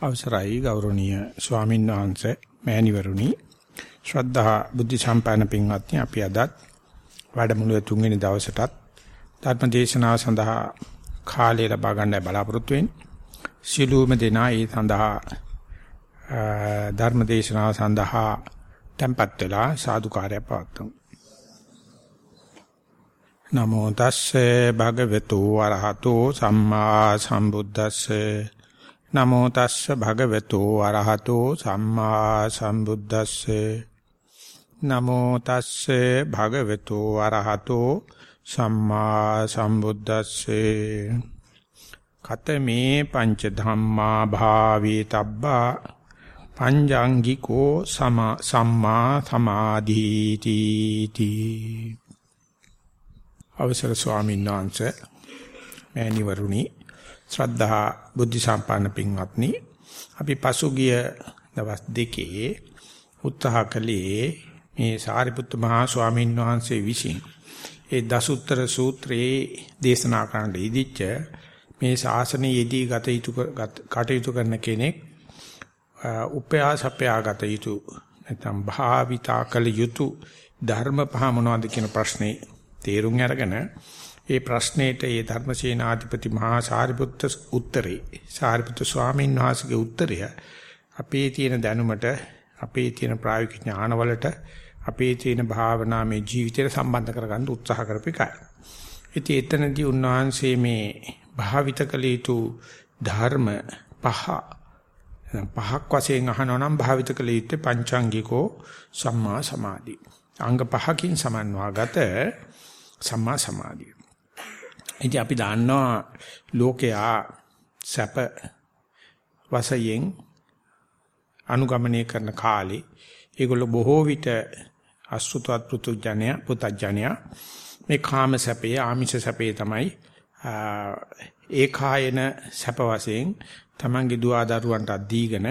අවසරයි ගෞරවනීය ස්වාමීන් වහන්සේ මෑණිවරුනි. ශ්‍රද්ධා බුද්ධ සම්පන්න පින්වත්නි අපි අදත් වැඩමුළුවේ තුන්වෙනි දවසටත් ධර්ම දේශනාව සඳහා කාලය ලබා ගන්නයි බලාපොරොත්තු වෙන්නේ. සිළුම දෙනා ඒ සඳහා ධර්ම දේශනාව සඳහා tempත් වෙලා සාදුකාරය පවත්වමු. නමෝ තස්සේ භගවතු වරහතෝ සම්මා සම්බුද්දස්සේ නමෝ තස්ස භගවතු අරහතෝ සම්මා සම්බුද්දස්සේ. නමෝ තස්සේ භගවතු අරහතෝ සම්මා සම්බුද්දස්සේ. කතමේ පංච ධම්මා භාවේ තබ්බා පංජාංගිකෝ සම්මා සමාධීති තී අවසර ස්වාමීන් වහන්සේ මෑණිවරුනි ශ්‍රද්ධා බුද්ධ සම්පන්න පින්වත්නි අපි පසුගිය දවස් දෙකේ උත්සාහ කළේ මේ සාරිපුත්ත මහා ස්වාමීන් වහන්සේ විසින් ඒ දසුත්තර සූත්‍රයේ දේශනා කරන්න ඉදිච්ච මේ ශාසනයේදී ගත යුතු කටයුතු කරන කෙනෙක් උපයාසපයා ගත යුතු නැත්නම් භාවිතා කළ යුතු ධර්ම පහ මොනවද කියන ප්‍රශ්නේ තේරුම් අරගෙන ඒ ප්‍රශ්නෙට ඒ ධර්මසේනාධිපති මහා සාරිපුත්ත උත්තරේ සාරිපුත්ත ස්වාමීන් වහන්සේගේ උත්තරය අපේ තියෙන දැනුමට අපේ තියෙන ප්‍රායෝගික ඥානවලට අපේ තියෙන භාවනාමය ජීවිතයට සම්බන්ධ කරගන්න උත්සාහ කරපිකයි. ඉතින් එතනදී උන්වහන්සේ මේ භාවිත කළ යුතු ධර්ම පහ පහක් වශයෙන් අහනවා නම් භාවිත කළ යුත්තේ පංචාංගිකෝ සම්මා සමාධි. අංග පහකින් සමන්වාගත සම්මා සමාධිය. ඉතින් අපි දන්නවා ලෝකයා සැප වශයෙන් අනුගමනය කරන කාලේ ඒගොල්ලෝ බොහෝ විට අසුතවත් පෘතුජණය පුතජණය මේ කාම සැපේ ආමිෂ සැපේ තමයි ඒකායන සැප වශයෙන් තමන්ගේ දුව දරුවන්ට දීගෙන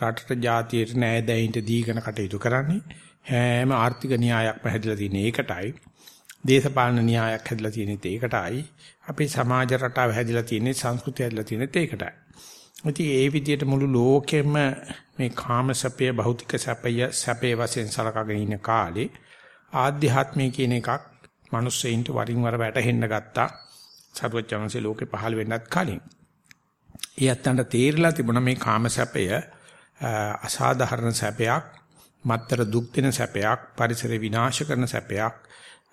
රටට ජාතියට නෑදෑයින්ට දීගෙන කටයුතු කරන්නේ. හැම ආර්ථික න්‍යායක් පැහැදිලා තියෙන එකටයි. දේශපාලන න්‍යායක් හැදලා තියෙනෙත් ඒකටයි. අපේ සමාජ රටාව හැදලා තියෙනෙත් සංස්කෘතිය හැදලා තියෙනෙත් ඒකටයි. ඉතින් ඒ විදිහට මුළු ලෝකෙම මේ කාම සැපය භෞතික සැපය සැපේ වශයෙන් සලකගෙන ඉන්න කාලේ ආධ්‍යාත්මය කියන එකක් මිනිස්සෙයින්ට වරින් වර වැටහෙන්න ගත්තා. සර්වඥාන්සේ ලෝකේ පහළ වෙන්නත් කලින්. ඒ අත්තන්ට තේරිලා තිබුණා මේ කාම සැපය අසාධාරණ සැපයක්, මත්තර දුක් දෙන සැපයක්, පරිසර විනාශ කරන සැපයක්,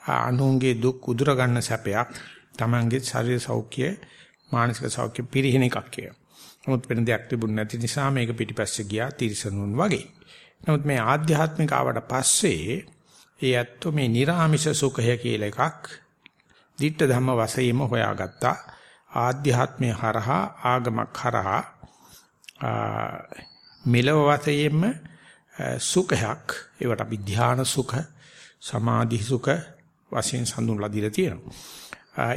අනුන්ගේ දුක් උදුර ගන්න සැපයක් Tamange ශරීර සෞඛ්‍ය මානසික සෞඛ්‍ය පිරිහින එකක් කිය. නමුත් වෙන දෙයක් තිබුණ නැති නිසා මේක පිටිපස්සේ ගියා තිරසනුන් වගේ. නමුත් මේ ආධ්‍යාත්මික ආවට පස්සේ ඒ ඇත්තෝ මේ නිර්ආමිෂ සුඛය කියලා එකක් ditta ධම්ම වශයෙන්ම හොයාගත්තා. ආධ්‍යාත්මය හරහා ආගමක් හරහා මෙලව වශයෙන්ම සුඛයක් ඒවට අපි ධානා සුඛ සමාධි සුඛ වශයෙන් සඳුන්ලා දීලා තියෙනවා.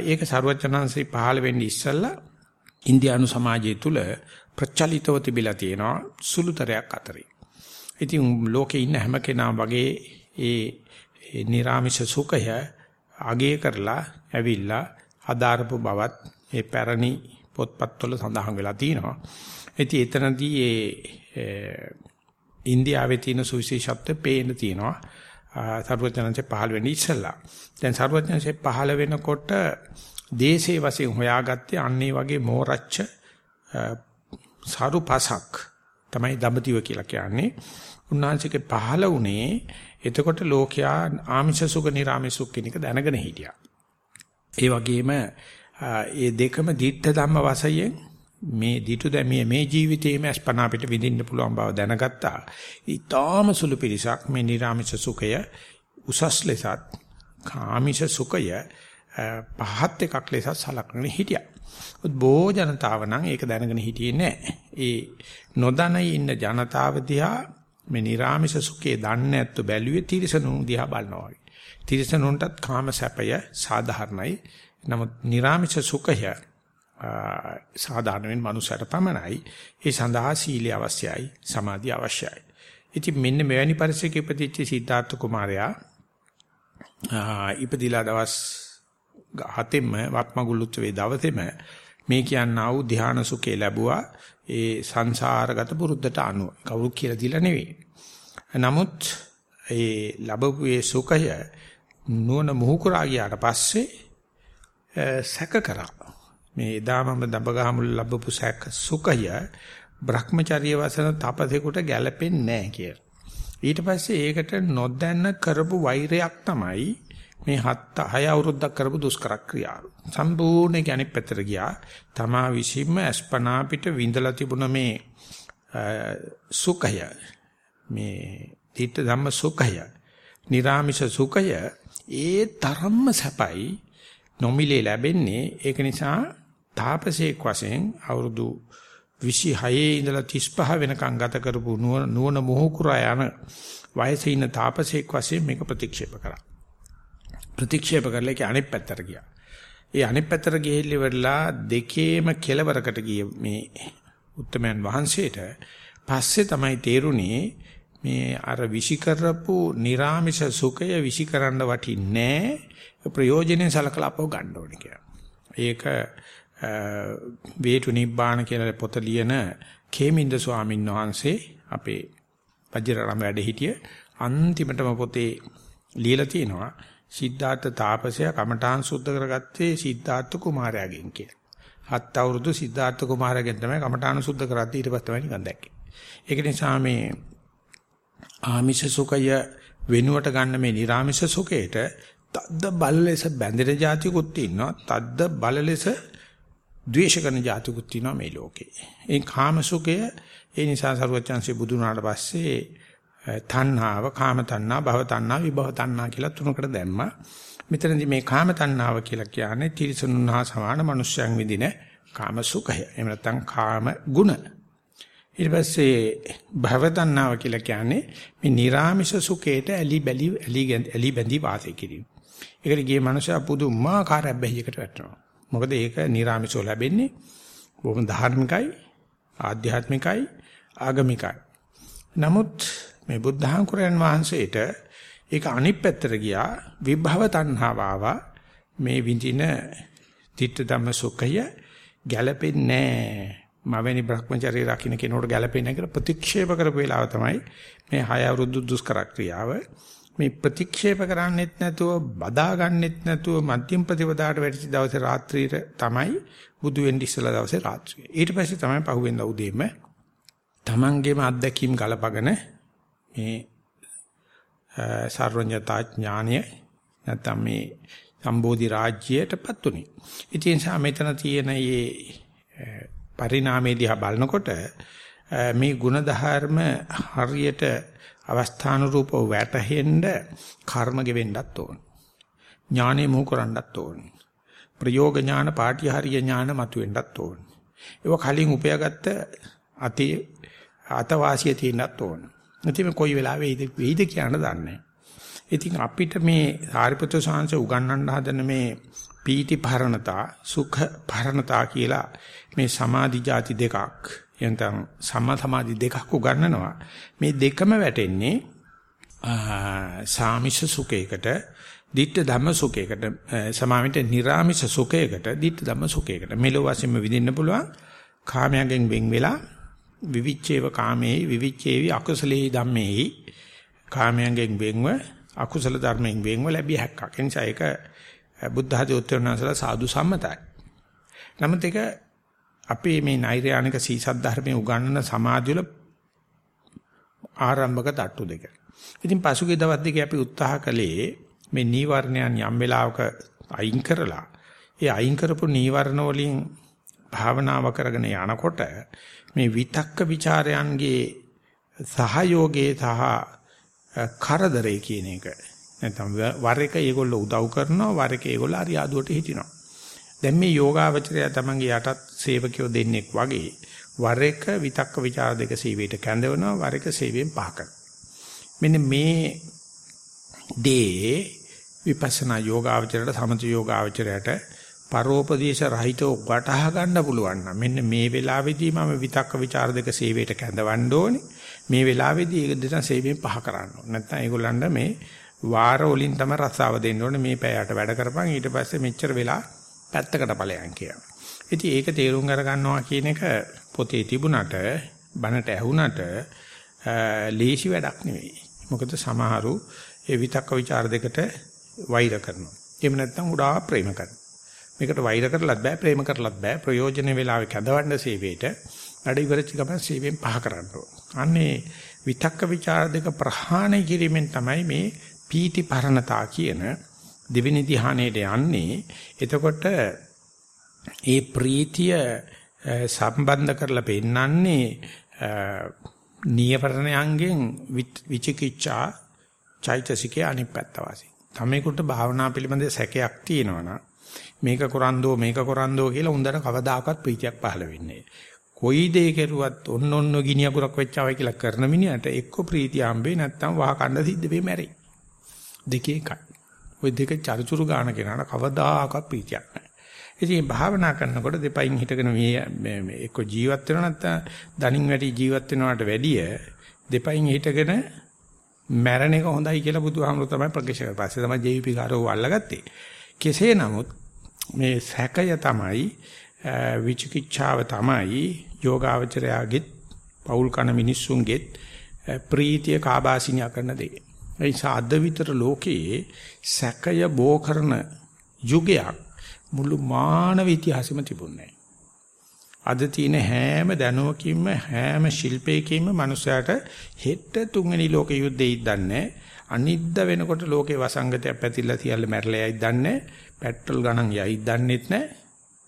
ඒක ਸਰවඥාන්සේ පහළ වෙන්නේ ඉස්සල්ලා ඉන්දියානු සමාජය තුල ප්‍රචලිතව තිබිලා තියෙනවා සුළුතරයක් අතරේ. ඉතින් ලෝකේ ඉන්න හැම කෙනාම වගේ ඒ නිර්ාමිෂ සුඛය අගය කරලා ඇවිල්ලා අදාරපු බවත් ඒ පැරණි පොත්පත්වල සඳහන් වෙලා තියෙනවා. ඉතින් එතනදී ඒ ඉන්දියාවේ තියෙන සුවිශේෂත්වය පේන්න තියෙනවා. සර්වඥාන්සේ පහළ වෙන්නේ ඉස්සලා. දැන් සර්වඥාන්සේ පහළ වෙනකොට දේශේ වශයෙන් හොයාගත්තේ අන්නේ වගේ මෝරච්ච සාරුපසක් තමයි දඹදිව කියලා කියන්නේ. උන්වහන්සේගේ පහළ වුණේ එතකොට ලෝකයා ආමිෂ සුඛ නිර්ආමිෂ සුඛ කියන එක දැනගෙන හිටියා. ඒ වගේම ඒ දෙකම දිත්ත ධම්ම වශයෙන් මේ ditu දැමිය මේ ජීවිතයේම අස්පනා පිට විඳින්න පුළුවන් බව දැනගත්තා. ඊටාම සුළු පිරිසක් මේ නිර්ාමිෂ සුඛය උසස් ලෙසත් කාමිෂ සුඛය පහත් එකක් ලෙසත් සලකගෙන හිටියා. බොහෝ ජනතාව නම් ඒක දැනගෙන හිටියේ නැහැ. ඒ නොදැන ඉන්න ජනතාව දිහා මේ නිර්ාමිෂ සුඛේ දන්නේ නැත්තු බැලුවේ තිරසනුන් දිහා බලනවා වගේ. තිරසනුන්ටත් කාම සැපය සාධාරණයි. නමුත් නිර්ාමිෂ සුඛය සාධාරණයෙන් මනුස්සයට පමණයි. ඒ සඳහා සීලය අවශ්‍යයි, සමාධිය අවශ්‍යයි. ඉතින් මෙන්න මෙවැනි පරිසරයක ඉපදිච්ච සිද්ධාර්ථ කුමාරයා ඉපදිලා දවස් හතෙම වත්මගුල් උත්සවේ දවසේම මේ කියන්නා වූ ධානා සුඛේ ලැබුවා ඒ සංසාරගත පුරුද්දට අනුව. කවුරු කියලා දීලා නෙවෙයි. නමුත් ඒ ලැබපු ඒ සුඛය නුවණ මුහුකුරා ගියාට පස්සේ සැක කරා. මේ එදාමම දඹගහමුල් ලැබපු සැක සුඛය Brahmacharya වසන තපසේකට ගැලපෙන්නේ නැහැ කියලා. ඊට පස්සේ ඒකට නොදැන්න කරපු වෛරයක් තමයි මේ හත් හය අවුරුද්දක් කරපු දුෂ්කර ක්‍රියාව. සම්පූර්ණ කියන්නේ පැත්තට ගියා. තමා විසින්ම අස්පනා පිට විඳලා තිබුණ මේ සුඛය මේ ධිට ධම්ම සුඛය, නිර්ාමිෂ සුඛය ඒ තරම්ම සැපයි නොමිලේ ලැබෙන්නේ. ඒක නිසා තාපසේක් වශයෙන් අවුරුදු 26 ඉඳලා 35 වෙනකම් ගත කරපු නුවණ මොහුකුරා යන වයසේ ඉන්න තාපසේක් වශයෙන් මේක ප්‍රතික්ෂේප කරා. ප්‍රතික්ෂේප කරලා ඒක අනිත් පැත්තට ගියා. ඒ අනිත් පැත්තට ගිහිල්ලි වෙලා දෙකේම කෙලවරකට ගිය මේ උත්තමයන් වහන්සේට පස්සේ තමයි තේරුණේ මේ අර විෂි කරපු निराமிෂ සුඛය විෂි කරන්න වටින්නේ නැහැ. ප්‍රයෝජනෙන් සලකලා අපව ගන්න ඕනේ කියලා. ඒක වේතු නිබ්බාන කියලා පොත ලියන කේමින්ද ස්වාමීන් වහන්සේ අපේ වජිරරම වැඩ හිටිය අන්තිමටම පොතේ ලියලා තියෙනවා සිද්ධාර්ථ තාපසයා කමඨාන් සුද්ධ කරගත්තේ සිද්ධාර්ථ කුමාරයාගෙන් කියලා. හත් අවුරුදු සිද්ධාර්ථ කුමාරයාගෙන් තමයි කමඨාන් සුද්ධ කරද්දී ඊට පස්සේ තමයි නිකන් දැක්කේ. ඒක නිසා මේ ආමිෂ සුඛය වෙනුවට ගන්න මේ නිර්ආමිෂ සුඛයට තද්ද බල ලෙස බැඳෙන જાතිකුත් ඉන්නවා. තද්ද බල ලෙස ද්වේෂ කරන જાතිකුත් ඉන්නවා මේ ලෝකේ. ඒ කාම සුඛය ඒ නිසා සරුවචාන්සේ බුදු වුණාට පස්සේ තණ්හාව, කාම තණ්හා, භව තණ්හා, විභව තණ්හා කියලා තුනකට දැම්මා. මෙතනදී මේ කාම තණ්හාව කියලා කියන්නේ තිරිසනුන් හා සමාන මනුෂ්‍යයන් විඳින කාම සුඛය. එහෙම නැත්නම් කාම ගුණ. ඊට පස්සේ භව තණ්හාව කියලා කියන්නේ මේ නිර්ාමිෂ සුඛයට ඇලි බැලි ඇලි ඇලි බැඳි වාසය කිරීම. ඒකට ගියේ මනුෂයා පුදුමාකාර බැහැයකට වැටෙනවා. මොකද ඒක නිර්ාමිෂව ලැබෙන්නේ. බොහොම ධාර්මිකයි, ආධ්‍යාත්මිකයි, ආගමිකයි. නමුත් මේ බුද්ධහංකුරයන් වහන්සේට ඒක අනිත් පැත්තට ගියා. විභව තණ්හාව ආවා මේ විඳින තිත්ත ධම්ම සුඛය ගැළපෙන්නේ මවැනි භ්‍රමචර්ය රකින්න කෙනෙකුට ගැළපෙන්නේ කියලා ප්‍රතික්ෂේප කරපු වෙලාව තමයි මේ හය අවුරුදු දුෂ්කර ක්‍රියාව. මේ ප්‍රතික්ෂේප කරන්නෙත් නැතුව බදා ගන්නෙත් නැතුව මධ්‍යම ප්‍රතිපදාට වැඩිච දවසේ රාත්‍රියේ තමයි බුදු වෙන්න ඉස්සලා දවසේ රාත්‍රියේ ඊට පස්සේ තමයි පහුවෙන්ද උදේම තමන්ගේම අත්දැකීම් ගලපගෙන මේ සර්වඥතා ඥානය නැත්නම් මේ සම්බෝධි රාජ්‍යයටපත් උනේ. ඉතින් සා මෙතන තියෙන මේ පරිණාමයේ දිහා බලනකොට මේ ಗುಣධර්ම හරියට අවස්ථානුරූපව වැටහෙන්න කර්ම ගෙවෙන්නත් ඕන. ඥානෙ මොහ කරන්නත් ඕන. ප්‍රයෝග ඥාන පාටිහාරීය ඥාන මතුවෙන්නත් ඕන. ඒක කලින් උපයාගත්ත අති අතවාසිය තියෙන්නත් ඕන. ඉතින් කොයි වෙලාවෙ වෙයිද කියන්න දන්නේ ඉතින් අපිට මේ සාරිපුත්‍ර සාංශ උගන්වන්න හදන මේ පීටි භරණතා සුඛ භරණතා කියලා මේ සමාධි જાති දෙකක් එතන සම සමාධි දෙකක් උගන්වනවා මේ දෙකම වැටෙන්නේ සාමිෂ සුඛයකට ditta ධම්ම සුඛයකට සමාමිත නිර්ාමිෂ සුඛයකට ditta ධම්ම සුඛයකට මෙලොව වශයෙන්ම විඳින්න පුළුවන් කාමයෙන් වෙන් වෙලා විවිච්ඡේව කාමේහි විවිච්ඡේවි අකුසලේ ධම්මේහි කාමයෙන් වෙන්ව අකුසල ධර්මයෙන් වෙන්ව ලැබිය හැක්කක්. ඒ නිසා ඒක බුද්ධ ආදී උත්තරනසලා සාදු සම්මතයි. නමුත් ඒක අපේ මේ නෛර්යානික සීසත් ධර්මයේ උගන්වන සමාධිය වල ආරම්භක තට්ටු දෙක. ඉතින් පසුගිය දවස් දෙකේ අපි උත්සාහ කළේ මේ නීවරණයන් යම් වෙලාවක අයින් කරලා ඒ අයින් කරපු නීවරණ වලින් භාවනාව කරගෙන යනකොට මේ විතක්ක ਵਿਚාරයන්ගේ සහයෝගයේ සහ කරදරේ කියන එක නැත්නම් වර එක ඒගොල්ලෝ උදව් කරනවා වර එක ඒගොල්ලෝ අරියාදුවට හිටිනවා දැන් මේ යෝගාවචරය තමන්ගේ යටත් සේවකයෝ දෙන්නෙක් වගේ වර එක විතක්ක ਵਿਚාර දෙක සීවේට කැඳවනවා වර එක සීවෙන් පහ මෙන්න මේ දේ විපස්සනා යෝගාවචරයට සමථ යෝගාවචරයට පරෝපදේශ රහිතව වටහා ගන්න පුළුවන් නම් මෙන්න මේ වෙලාවේදී මම විතක්ක ਵਿਚාර දෙක සේවයට කැඳවන්න ඕනේ. මේ වෙලාවේදී ඒක දෙන සේවයෙන් පහ කරන්න ඕනේ. නැත්නම් ඒගොල්ලන්ට මේ වාර වලින් තමයි රස්සාව දෙන්න ඕනේ. මේ පැයට වැඩ කරපන්. ඊට පස්සේ මෙච්චර වෙලා පැත්තකට ඵලයන් කියනවා. ඉතින් ඒක තේරුම් අර ගන්නවා කියන එක පොතේ තිබුණට බනට ඇහුණට ලේසි වැඩක් නෙවෙයි. මොකද සමහරු ඒ විතක්ක ਵਿਚාර දෙකට වෛර කරනවා. එහෙම නැත්නම් උඩා ප්‍රේම කරනවා. මේකට වෛර කරලත් බෑ ප්‍රේම කරලත් බෑ ප්‍රයෝජන වේලාවේ කැඳවන්න සීවේට වැඩ ඉවරචි ගමන් සීවෙන් පහ කරන්න අන්නේ විතක්ක ਵਿਚාර දෙක ප්‍රහාණය කිරීමෙන් තමයි මේ පීති පරණතා කියන දෙවෙනි ධ්‍යානයට යන්නේ. එතකොට ඒ ප්‍රීතිය සම්බන්ධ කරලා පෙන්නන්නේ නීවරණයන්ගෙන් විචිකිච්ඡා චෛතසිකේ අනිත් පැත්ත වාසි. තමේකට භාවනා පිළිබඳ සැකයක් තියෙනවා මේක කරන්දෝ මේක කරන්දෝ කියලා උන්දර කවදාකවත් ප්‍රීතියක් පහළ වෙන්නේ කොයි දේ කෙරුවත් ඔන්න ඔන්න ගිනි අකුරක් වෙච්චාවයි කියලා කරන මිනිහට එක්ක ප්‍රීතිය හම්බෙන්නේ නැත්නම් වහ කණ්ඩ සිද්ධ වෙයි මැරෙයි. දෙකේ එකයි. ওই දෙක චරිචුරු ගාන කෙනාට කවදාකවත් ප්‍රීතියක් නැහැ. ඉතින් භාවනා කරනකොට දෙපයින් හිටගෙන මේ මේ එක්ක ජීවත් වෙනවා නැත්නම් දණින් වැටි ජීවත් වෙනවට වැඩිය දෙපයින් හිටගෙන මැරණ එක හොඳයි කියලා බුදුහාමුදුරු තමයි ප්‍රකාශ කරා. පස්සේ තමයි ජීවිපී කාරෝ අල්ලගත්තේ. කෙසේ නමුත් මේ සැකය තමයි විචිකිච්ඡාව තමයි යෝගාවචරයාගෙත් පෞල් කන මිනිස්සුන්ගෙත් ප්‍රීතිය කාබාසිනිය කරන දේ. ඒ නිසා අද විතර ලෝකයේ සැකය බෝ කරන යුගයක් මුළු මානව ඉතිහාසෙම තිබුණේ අද තියෙන හැම දැනුවකින්ම හැම ශිල්පයකින්ම මනුස්සයාට හෙට තුන්වෙනි ලෝක යුද්ධෙයි දන්නේ අනිද්ද වෙනකොට ලෝකේ වසංගතයක් පැතිරලා තියල්ල මැරලා යයි දන්නේ පෙට්‍රල් ගණන් යයි දන්නෙත් නැහැ.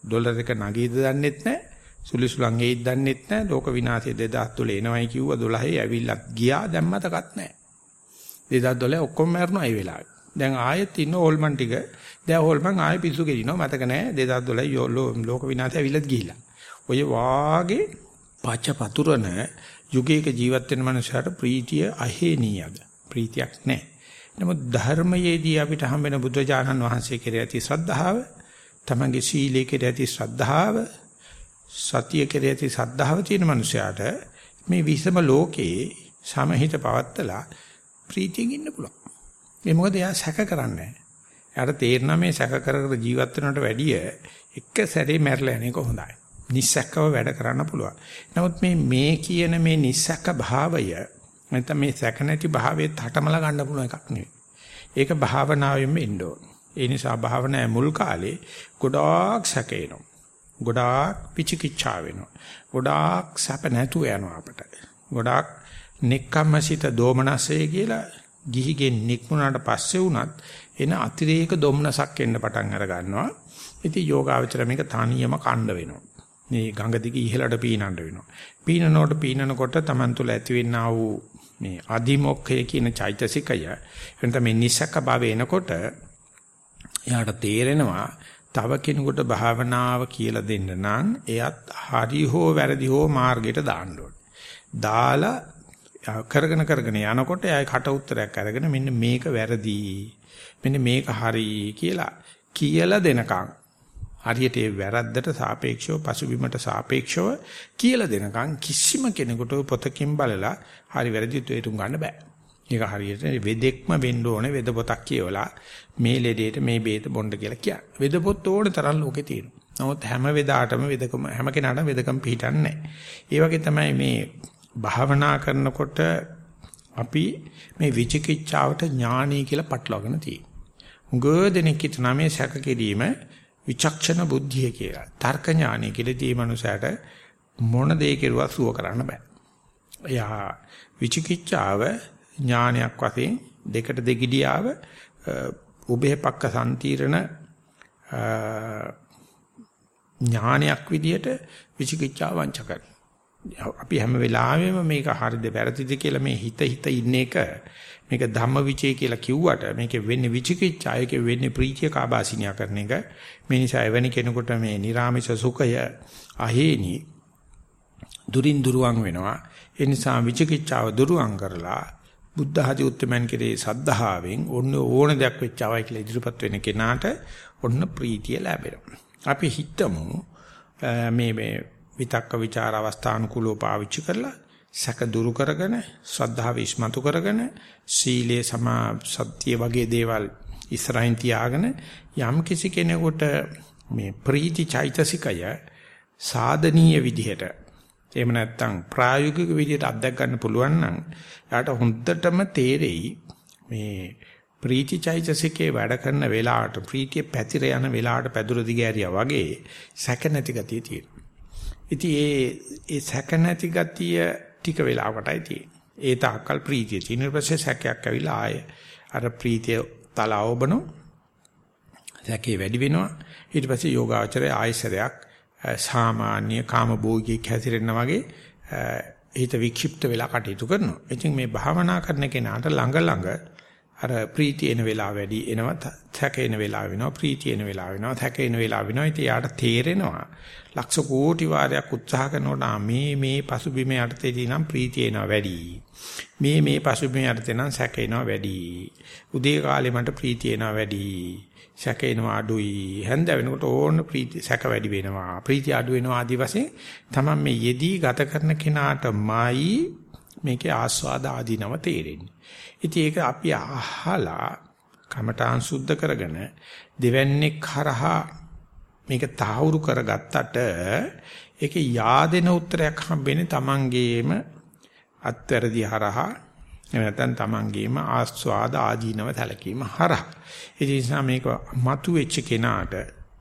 ඩොලර් එක නගීද දන්නෙත් නැහැ. සුලිසුලන් ඒයිද දන්නෙත් නැහැ. ලෝක විනාශය 2003 එනවයි කිව්වා. 12 ඇවිල්ලත් ගියා. දැන් මතකත් නැහැ. 2012 ඔක්කොම මැරුණා ඒ වෙලාවේ. දැන් ආයෙත් ඉන්න ඕල්මන් ටික දැන් ඕල්මන් ආයෙ පිස්සු කෙලිනවා මතක නැහැ 2012 ලෝක විනාශය ඇවිල්ලත් ගිහිල්ලා. ඔය වාගේ පච්ච පතුරන යුගයක ජීවත් වෙන මනුස්සයට ප්‍රීතිය අහේනියද ප්‍රීතියක් නැහැ. නමුත් ධර්මයේදී අපිට හම්බෙන බුදුජානන් වහන්සේ කෙරෙහි ඇති ශ්‍රද්ධාව, තමන්ගේ සීලයේ කෙරෙහි ඇති ශ්‍රද්ධාව, සතිය කෙරෙහි ඇති ශ්‍රද්ධාව තියෙන මනුස්සයාට මේ විසම ලෝකේ සමහිත පවත්තලා ප්‍රීතියෙන් ඉන්න පුළුවන්. ඒ මොකද එයා සැක කරන්නේ නැහැ. එයාට තේරෙනවා මේ සැක කර කර ජීවත් වෙනවට වැඩිය එක සැරේ මැරලා යන එක හොඳයි. නිස්සක්කව වැඩ කරන්න පුළුවන්. නමුත් මේ මේ කියන මේ නිස්සක්ක භාවය නැත්නම් මේ සැක නැති භාවයේ තටමල ගන්න පුළුවන් එකක් නෙවෙයි. ඒක භාවනාවෙම එන්න ඕන. ඒ නිසා භාවනාවේ මුල් කාලේ ගොඩාක් සැකේනවා. ගොඩාක් පිචිකිච්ඡා වෙනවා. ගොඩාක් සැප නැතුව යනවා අපට. ගොඩාක් නෙක්ඛම්මසිත දෝමනසය කියලා ගිහිගෙන් නික්මුණාට පස්සේ වුණත් එන අතිරේක දොම්නසක් එන්න පටන් අර ගන්නවා. ඉතින් යෝගාවචර මේක තනියම කණ්ඩ වෙනවා. මේ ගඟ දිගේ ඉහළට පීනන්න වෙනවා. පීනනකොට පීනනකොට Taman තුල ඇතිවෙනා වූ මේ අදිමොක්ඛය කියන චෛතසිකය එතන මේ නිසක භාවය එනකොට එයාට තේරෙනවා තව කෙනෙකුට භාවනාව කියලා දෙන්න නම් එයත් හරි හෝ වැරදි හෝ මාර්ගයට දාන්න ඕනේ. දාලා කරගෙන කරගෙන යනකොට එයා කට උත්තරයක් අරගෙන මෙන්න මේක වැරදි. මෙන්න මේක හරි කියලා කියලා දෙනකම් හරියට ඒ වැරද්දට සාපේක්ෂව පසුබිමට සාපේක්ෂව කියලා දෙනකම් කිසිම කෙනෙකුට පොතකින් බලලා හරි වැරදි තේරුම් ගන්න බෑ. ඒක හරියට වෙදෙක්ම වෙන්න ඕනේ වෙද පොතක් කියවලා මේ ලෙඩේට මේ බේත බොන්න කියලා කියන්නේ. වෙද පොත් ඕන තරම් ලෝකේ තියෙනවා. නමුත් හැම වෙදාටම වෙදකම හැම කෙනාටම වෙදකම් පිටින්නේ නැහැ. ඒ වගේ තමයි මේ භාවනා කරනකොට අපි මේ විචිකිච්ඡාවට ඥානයි කියලා පටලවාගෙන තියෙනවා. උග දෙනෙක් හිටනා මේ සැක කිරීම විචක්ෂණ බුද්ධිය කියලා. තර්ක ඥානය කියලා tie මනුසයට මොන දේ කෙරුවත් සුව කරන්න බෑ. එයා විචිකිච්ඡාව ඥානයක් වශයෙන් දෙකට දෙගිඩියාව උභය පක්ක සම්තිරණ ඥානයක් විදියට විචිකිච්ඡාව වංච කරනවා. අපි හැම වෙලාවෙම මේක හරිද වැරදිද කියලා මේ හිත හිත ඉන්න එක මේක ධම්මවිචේ කියලා කිව්වට මේක වෙන්නේ විචිකිච්ඡා ඒක වෙන්නේ ප්‍රීතිය කාබාසිනියා කරන එක. මේ නිසා එවැනි කෙනෙකුට මේ නිර්ාමිෂ සුඛය අහේනි. දුරින් දුරවන් වෙනවා. ඒ නිසා විචිකිච්ඡාව දුරවන් කරලා බුද්ධ ආදී උත්තරමන් කෙරේ සද්ධාවෙන් ඕන ඕන දෙයක් වෙච්චවයි කියලා ඉදිරිපත් වෙන කෙනාට ඔන්න ප්‍රීතිය ලැබෙනවා. අපි හිතමු මේ මේ විතක්ක ਵਿਚාර අවස්ථානුකූලව පාවිච්චි කරලා සැක දුරු කරගෙන ශ්‍රද්ධාව ඉස්මතු කරගෙන සීලයේ සමා සත්‍ය වගේ දේවල් ඉස්සරහින් තියාගෙන යම් කිසි කෙනෙකුට මේ ප්‍රීති චෛතසිකය සාධනීය විදිහට එහෙම නැත්නම් ප්‍රායෝගික විදිහට අත්දැක ගන්න පුළුවන් නම් එයාට හොඳටම තේරෙයි මේ ප්‍රීතිචෛතසිකේ වැඩ කරන වෙලාවට ප්‍රීතිය පැතිර යන වෙලාවට පැදුර දිගෑරියා වගේ සැක නැති ගතිය තියෙනවා. ඉතින් ඒ ඒ සැක නැති ගතිය ටික වෙලාවකටයි තියෙන්නේ. ඒ තාක්කල් ප්‍රීතිය තියෙන ඊට පස්සේ සැකයක් ඇවිල්ලා ආය අර ප්‍රීතිය තලවබනෝ සැකේ වැඩි වෙනවා. ඊට පස්සේ යෝගාචරය ආයසරයක් සාමාන්‍ය කාමභෝගික හැසිරෙන්න වගේ හිත වික්ෂිප්ත වෙලා කටයුතු කරනවා. ඉතින් මේ භාවනා කරන කෙනාට ළඟ ළඟ අර ප්‍රීතිය එන වෙලාව වැඩි එනවා සැක එන වෙලාව වෙනවා ප්‍රීතිය එන වෙලාව වෙනවා සැක එන වෙලාව වෙනවා. ඉතින් යාට තේරෙනවා ලක්ෂ කෝටි වාරයක් උත්සාහ කරනකොට මේ මේ පසුබිම යටතේදී නම් ප්‍රීතිය එනවා වැඩි. මේ මේ පසුබිම යටතේ නම් සැක එනවා වැඩි. උදේ කාලේ මට ප්‍රීතිය එනවා වැඩි. සැක එනවා අඩුයි. හැන්ද වෙනකොට ඕන ප්‍රීති සැක වැඩි වෙනවා. ප්‍රීතිය අඩු වෙනවා ආදි වශයෙන් තමයි මේ යෙදී ගත කරන කෙනාටමයි මේකේ ආස්වාද ආදීනව තේරෙන්නේ. ඉතින් ඒක අපි අහලා කමඨාන් සුද්ධ කරගෙන දෙවන්නේ කරහා මේක තාවුරු කරගත්තට ඒකේ yaadena උත්තරයක් හම්බෙන්නේ Tamangeema අත්වැරදි හරහා එහෙම නැත්නම් Tamangeema ආස්වාද ආදීනව සැලකීම හරහා ඒ නිසා මේක මතු වෙච්ච කෙනාට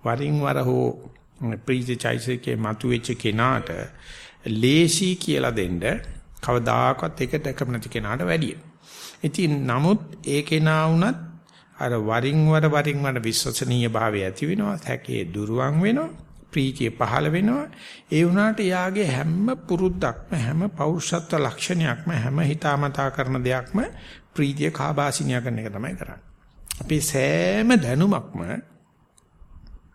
වරින් වර හෝ ප්‍රීතිචෛසිකේ මතු වෙච්ච කෙනාට ලේසි කියලා දෙන්න කවදාකවත් ඒක දැකම නැති කෙනාට වැඩියි. ඉතින් නමුත් ඒ කෙනා වුණත් අර වරින් වර වරින් වර විශ්වසනීය භාවය ඇති වෙනවා, සැකේ දුරවන් වෙනවා, ප්‍රීතිය පහළ වෙනවා. ඒ වුණාට යාගේ හැම පුරුද්දක්ම හැම පෞරුෂත්ව ලක්ෂණයක්ම හැම හිතාමතා කරන දෙයක්ම ප්‍රීතිය කාබාසිනිය කරන එක තමයි කරන්නේ. අපේ සෑම දැනුමක්ම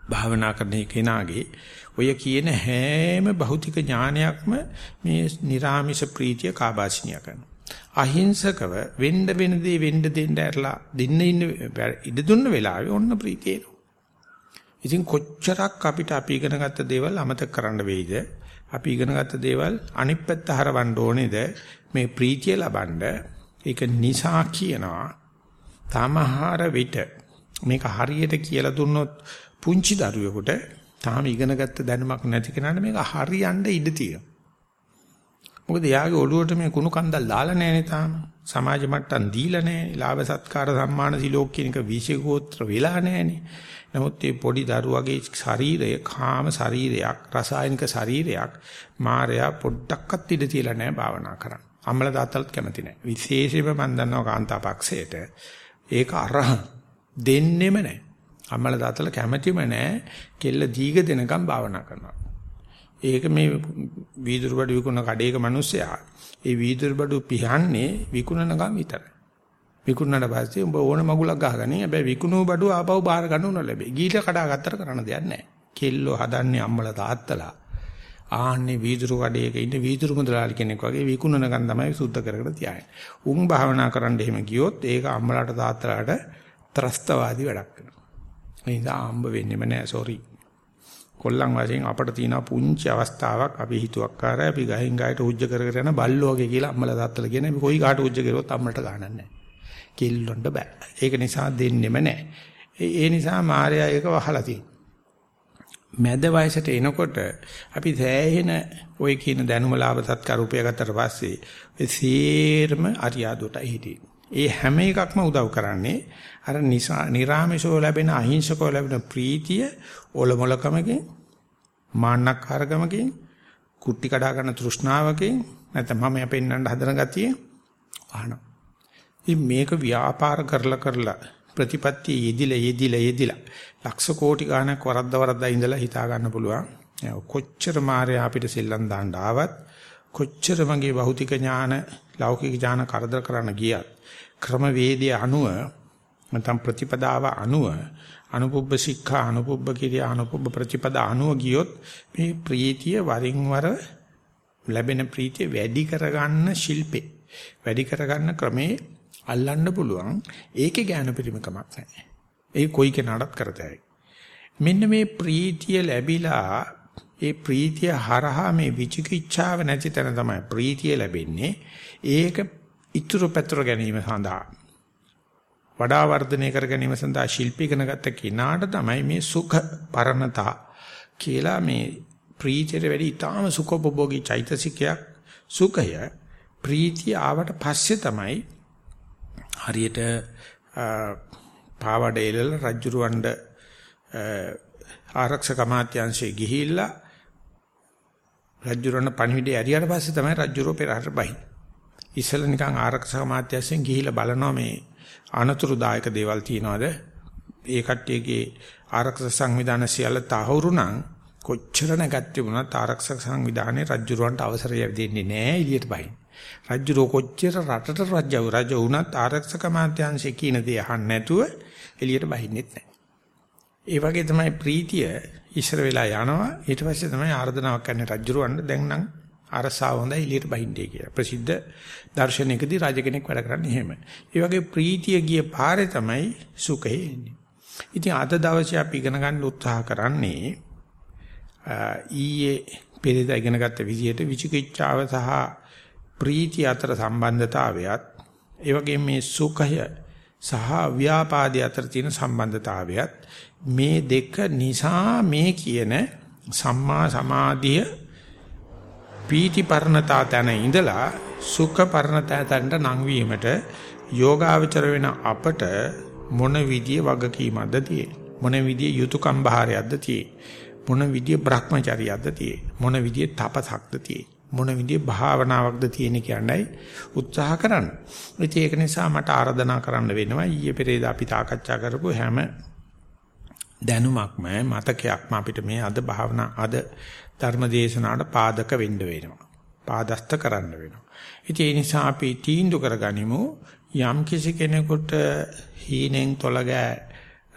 භාවනා කරන කෙනාගේ ඔය කියන හැම භෞතික ඥානයක්ම මේ නිර්ාමිෂ ප්‍රීතිය කාබාසිනිය කරනවා. අහිංසකව වෙන්න වෙන දේ වෙන්න දෙන්න ඇරලා දෙන්න ඉන්න ඉඩ දුන්න වෙලාවේ ඔන්න ප්‍රීතිය එනවා. ඉතින් කොච්චරක් අපිට අපි ඉගෙන ගත්ත දේවල් අමතක කරන්න වෙයිද? අපි ඉගෙන ගත්ත දේවල් අනිත් පැත්ත හරවන්න ඕනේද? මේ ප්‍රීතිය ලබන්න ඒක නිසා කියනවා තමහර විට මේක හරියට කියලා දුන්නොත් පුංචි දරුවෙකුට තාම ඉගෙන ගත්ත දැනුමක් නැති කෙනාට මේක හරියන්න ඉඩ තියෙනවා. මොකද යාගේ ඔළුවට මේ කුණු කන්දල් දාලා නැහැනේ තාම. සමාජ මට්ටම් දීලා නැහැ. ලාභ සත්කාර සම්මාන සිලෝක කියන එක විශේෂෝත්‍ර වෙලා නැහැනේ. නමුත් මේ පොඩි දරුවගේ ශරීරය කාම ශරීරයක්, රසායනික ශරීරයක් මායя පොඩ්ඩක්වත් ඉඩ තියලා නැහැ භාවනා කරන්න. අම්මලා තාත්තලාත් කැමති නැහැ. විශේෂයෙන්ම මම දන්නවා කාන්තාපක්ෂයට ඒක අරහන් දෙන්නෙම නැහැ. අම්මලා තාත්තලා කැමතිම නැහැ කෙල්ල දීග දෙනකම් භාවනා කරනවා. ඒක මේ වීදුරු බඩු විකුණන කඩේක මිනිස්සයා ඒ වීදුරු බඩු පිහන්නේ විකුණනකම් විතරයි. විකුණනට පස්සේ උඹ ඕන මගුලක් ගහගන්නේ. හැබැයි විකුණු බඩු ආපහු බාර ගන්න උන ලැබෙයි. ගීල කඩා ගත්තට කරන්න දෙයක් නැහැ. කෙල්ලෝ හදන්නේ අම්මලා තාත්තලා. ආන්නේ වීදුරු කඩේක ඉන්න වීදුරු මුදලාලි කෙනෙක් වගේ විකුණනකම් තමයි සුද්ධ කරගෙන තියාගෙන. උන් භාවනා කරන්න එහෙම ගියොත් ඒක අම්මලාට තාත්තලාට ත්‍රස්තවාදී වැඩක් වෙනවා. ඒ නිසා අම්බ වෙන්නෙම නෑ සෝරි. කොල්ලන් වශයෙන් අපට තියෙන පුංචි අවස්ථාවක් අපි හිතුවක්කාරයි අපි ගහින් ගායට උජ්ජ කර කර යන බල්ලෝ වගේ කියලා අම්මලා තාත්තලා කියන මේ කොයි කාට උජ්ජ කරුවොත් අම්මලට ගානක් නැහැ. කිල්ලොන්ට බෑ. ඒක නිසා දෙන්නෙම නැහැ. ඒ නිසා මාර්යා ඒක වහලා තියෙනවා. මැද වයසට එනකොට අපි සෑහෙන ওই කියන දැනුම ලාභ සත්කාර උපය ගත්තට පස්සේ ඒ සීර්ම අරියාදුට හිටියේ. ඒ හැම එකක්ම උදව් කරන්නේ අර නිසා නිර්ාමේශෝ ලැබෙන අහිංසකව ලැබෙන ප්‍රීතිය ඔලොමලකමකින් මාන්නක්කාරකමකින් කුට්ටි කඩා ගන්න තෘෂ්ණාවකින් නැත්නම් මම යපෙන්නන්න හදන ගතිය අහනවා. ඉතින් මේක ව්‍යාපාර කරලා කරලා ප්‍රතිපත්තිය යෙදිලා යෙදිලා යෙදිලා ලක්ෂ කෝටි ගණක් වරද්ද වරද්දා ඉඳලා හිතා ගන්න පුළුවන්. කොච්චර මායя අපිට සෙල්ලම් දාන්න ආවත් කොච්චර මගේ භෞතික ඥාන ලෞකික ඥාන කරදර කරන්න ගියත් ක්‍රම වේදයේ අනුව නැත්නම් ප්‍රතිපදාව අනුව අනුපුබ්බ ශික්ෂා අනුපුබ්බ කිරියා අනුපුබ්බ ප්‍රතිපදා අනුව ගියොත් මේ ප්‍රීතිය වරින් වර ලැබෙන ප්‍රීතිය වැඩි කරගන්න ශිල්පේ. වැඩි කරගන්න ක්‍රමේ අල්ලන්න පුළුවන්. ඒකේ ඥාන පරිමකමක් නැහැ. ඒ කොයි කෙනාටත් කරතයි මෙන්න මේ ප්‍රීතිය ලැබිලා ඒ ප්‍රීතිය හරහා මේ විචිකිච්ඡාව නැති තැන තමයි ප්‍රීතිය ලැබෙන්නේ. ඒක ඉතුරු පැතුර ගැනීම සඳහා වඩා වර්ධනය කර ගැනීම සඳහා ශිල්පී ඉගෙන ගත්ත කෙනාට තමයි මේ සුඛ පරණතා කියලා මේ ප්‍රීතියට වැඩි ඊටාම සුඛෝපභෝගී චෛතසිකයක් සුඛය ප්‍රීතිය ආවට පස්සේ තමයි හරියට පාවඩ එලල රජුරවණ්ඩ ආරක්ෂක අමාත්‍යාංශයේ ගිහිල්ලා රජුරණ පණිවිඩය ඇරියට පස්සේ තමයි රජුරෝ පෙරහට බහි. ඉස්සෙල්ල නිකන් ආරක්ෂක අමාත්‍යාංශයෙන් ගිහිල්ලා බලනවා මේ අනතුරුදායක දේවල් තියනවාද? ඒ කට්ටියගේ ආරක්ෂක සංවිධාන සියල්ල තහවුරු නම් කොච්චර නැගත්තේ වුණත් ආරක්ෂක සංවිධානයේ රජුරවන්ට අවසරය දෙන්නේ නැහැ එළියට බහින්න. රජුරෝ කොච්චර රටට රජව රජ වුණත් ආරක්ෂක අමාත්‍යාංශයේ කියන දේ අහන්න නැතුව එළියට බහින්නෙත් නැහැ. ඒ වගේ තමයි ප්‍රීතිය ඉස්සර වෙලා යනවා ඊට පස්සේ තමයි ආර්දනාවක් කරන්නේ රජුරවන්න දැන් නම් අරසාව හොඳයි එළියට බහින්නේ කියලා. ප්‍රසිද්ධ දර්ශනයකදී රජ කෙනෙක් වැඩ කරන්නේ එහෙම. ඒ වගේ ප්‍රීතිය ගිය පාරේ තමයි සුඛය එන්නේ. ඉතින් අද දවසේ අපි ඉගෙන ගන්න උත්සාහ කරන්නේ ඊයේ පෙරේද ඉගෙන ගත්ත විදිහට විචිකිච්ඡාව සහ ප්‍රීතිය අතර සම්බන්ධතාවයත් ඒ වගේම මේ සුඛය සහ ව්‍යාපාදයේ අතර තියෙන සම්බන්ධතාවයත් මේ දෙක නිසා මේ කියන සම්මා සමාධිය පීති පරණතා තැන ඉඳලා සුඛ පරණතා තැනට නංවීමට යෝගාවචර වෙන අපට මොන විදිය වගකීමක්ද තියෙන්නේ? මොන විදිය යුතුයකම් බහාරයක්ද තියෙන්නේ? මොන විදිය භ්‍රමචාරියක්ද තියෙන්නේ? මොන විදිය තපසක්ද තියෙන්නේ? මොන විදිහේ භාවනාවක්ද තියෙන්නේ කියන්නයි උත්සාහ කරන්න. ඉතින් ඒක නිසා මට ආරාධනා කරන්න වෙනවා. ඊයේ පෙරේද අපි සාකච්ඡා කරපු හැම දැනුමක්ම මතකයක්ම අපිට මේ අද භාවනා අද ධර්මදේශනාවට පාදක වෙන්න වෙනවා. පාදස්ත කරන්න වෙනවා. ඉතින් ඒ නිසා අපි තීන්දුව කරගනිමු යම් කිසි කෙනෙකුට හීනෙන් තොලගෑ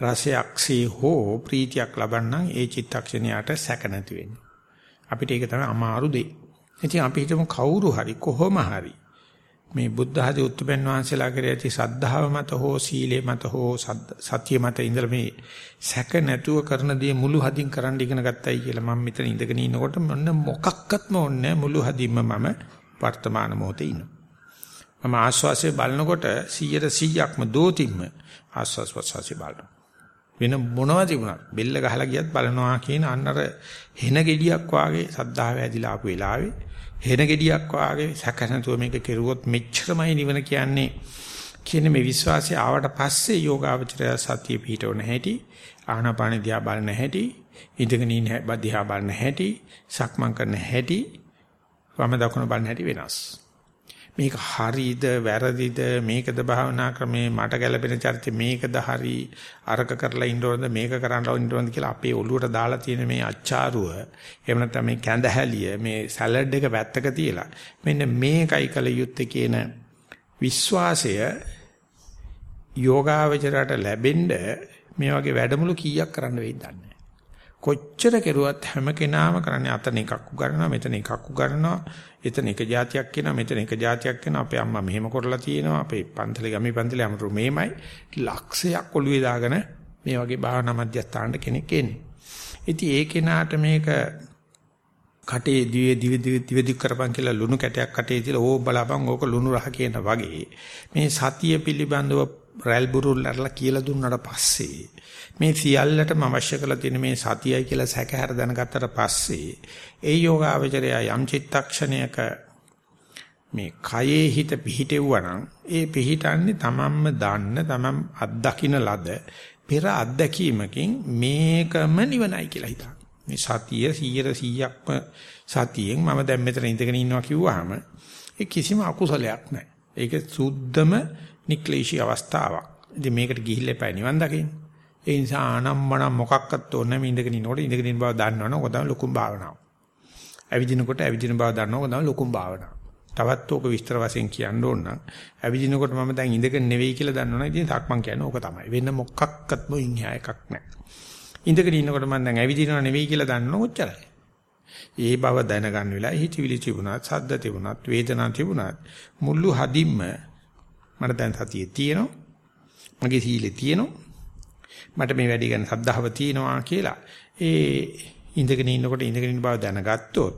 රසයක්සේ හෝ ප්‍රීතියක් ලබන්නම් ඒ චිත්තක්ෂණයට සැක නැති වෙන්නේ. අපිට ඒක තමයි අමාරු දෙය. ඉතින් අපි හිතමු කවුරු හරි කොහොම හරි මේ බුද්ධ ආදී උත්පන්න වහන්සේලා කරේ ඇති සද්ධාව මත හෝ සීලේ මත හෝ සත්‍ය මත ඉඳලා මේ සැක නැතුව කරන දේ මුළු හදින් කරන්න ඉගෙන ගත්තයි කියලා මම මෙතන ඉඳගෙන ඉනකොට මොන්න මොකක්වත්ම ඕනේ මුළු හදින්ම මම වර්තමාන මොහොතේ ඉන්නවා. මම ආස්වාසිය බලනකොට 100%ක්ම දෝතිම්ම ආස්වාස් ප්‍රසවාසය බලනවා. වෙන මොනවද තිබුණත් බෙල්ල ගහලා ගියත් බලනවා කියන අන්නර හෙන ගෙඩියක් වාගේ සද්ධාව ඇදිලා ආපු වෙලාවේ හෙන ගෙඩියක් වාගේ සැක නැතුව මේක කෙරුවොත් මෙච්චරමයි නිවන කියන්නේ කියන මේ විශ්වාසය ආවට පස්සේ යෝගාවචරය සතිය පිහිටවන හැටි ආහනපාන දිහා බලන හැටි ඉඳගෙන ඉන්න දිහා බලන හැටි සක්මන් කරන හැටි වම දකුණ බලන හැටි වෙනස්. මේක හරිද වැරදිද මේකද භාවනා ක්‍රමේ මට ගැළපෙන චරිතය මේකද හරි අරක කරලා ඉන්න ඕනද මේක කරන්න ඕනද කියලා අපේ ඔළුවට දාලා තියෙන මේ අච්චාරුව එහෙම නැත්නම් මේ කැඳහැලිය මේ සැලඩ් එක පැත්තක තියලා මෙන්න මේකයි කල යුත්තේ කියන විශ්වාසය යෝගාවචරයට ලැබෙන්න මේ වගේ වැඩමුළු කීයක් කරන්න වෙයිද දන්නේ කොච්චර කෙරුවත් හැම කෙනාම කරන්නේ අතන එකක් උගන්වනවා මෙතන එකක් උගන්වනවා. එතන එක જાතියක් කියනවා මෙතන එක જાතියක් කියනවා අපේ අම්මා මෙහෙම කරලා තියෙනවා. අපේ පන්තලේ ගමේ පන්තලේ අමරු මෙහෙමයි ලක්ෂයක් ඔළුවේ දාගෙන මේ වගේ භාවනා මධ්‍යස්ථානට කෙනෙක් එන්නේ. ඉතින් ඒ කෙනාට මේක කටේ දිවේ දිව දිව දිව කරපන් කියලා ලුණු කැටයක් කටේ තියලා ඕ බලපන් ඕක ලුණු රහ කියන වගේ මේ සතිය පිළිබඳව රැල් බුරුල්ලරලා කියලා දුන්නාට පස්සේ මේ සියල්ලටම අවශ්‍ය කරලා තියෙන මේ සතියයි කියලා සැකහැර දැනගත්තට පස්සේ ඒ යෝගාවචරය යම් චිත්තක්ෂණයක මේ කයේ හිත පිහිටෙවුවා ඒ පිහිටන්නේ තමන්ම දන්න තමන් අත්දකින්න ලද පෙර අත්දැකීමකින් මේකම නිවනයි කියලා හිතා. මේ සතිය 100%ක්ම සතියෙන් මම දැන් මෙතන ඉඳගෙන ඉන්නවා කිව්වහම ඒ කිසිම අකුසලයක් නැහැ. ඒක සුද්ධම නික්ලේශී අවස්ථාවක්. ඉතින් මේකට ගිහිල්ලා එපා නිවන් දකින්න. ඒ නිසා ආනම්මන මොකක්වත් ඕනේ නැම ඉඳගෙන ඉන්නකොට ඉඳගෙන ඉන්න බව දන්නවනේ ඔක තමයි ලොකුම භාවනාව. ඇවිදිනකොට ඇවිදින බව දන්නව ඔක තමයි ලොකුම භාවනාව. තවත් ඕක විස්තර වශයෙන් කියන්න ඕන නම් ඇවිදිනකොට මම දැන් ඉඳගෙන නෙවෙයි කියලා දන්නවනේ ඉතින් සක්මන් කියන්නේ ඕක තමයි. වෙන මොකක්වත්ම ඉන්හියා එකක් නැහැ. ඉඳගෙන ඉන්නකොට මම දැන් ඇවිදිනව නෙවෙයි කියලා දන්නව ඔච්චරයි. ඒ බව දැනගන්න වෙලාව හිතවිලි තිබුණත්, සද්ද තිබුණත්, වේදනා තිබුණත් මුළු හදින්ම මට දැන් සතියේ තියෙනවා. මගේ සීලේ තියෙනවා. මට මේ වැඩි ගැන සද්ධාව තියෙනවා කියලා ඒ ඉඳගෙන ඉන්නකොට ඉඳගෙන ඉන්න බව දැනගත්තොත්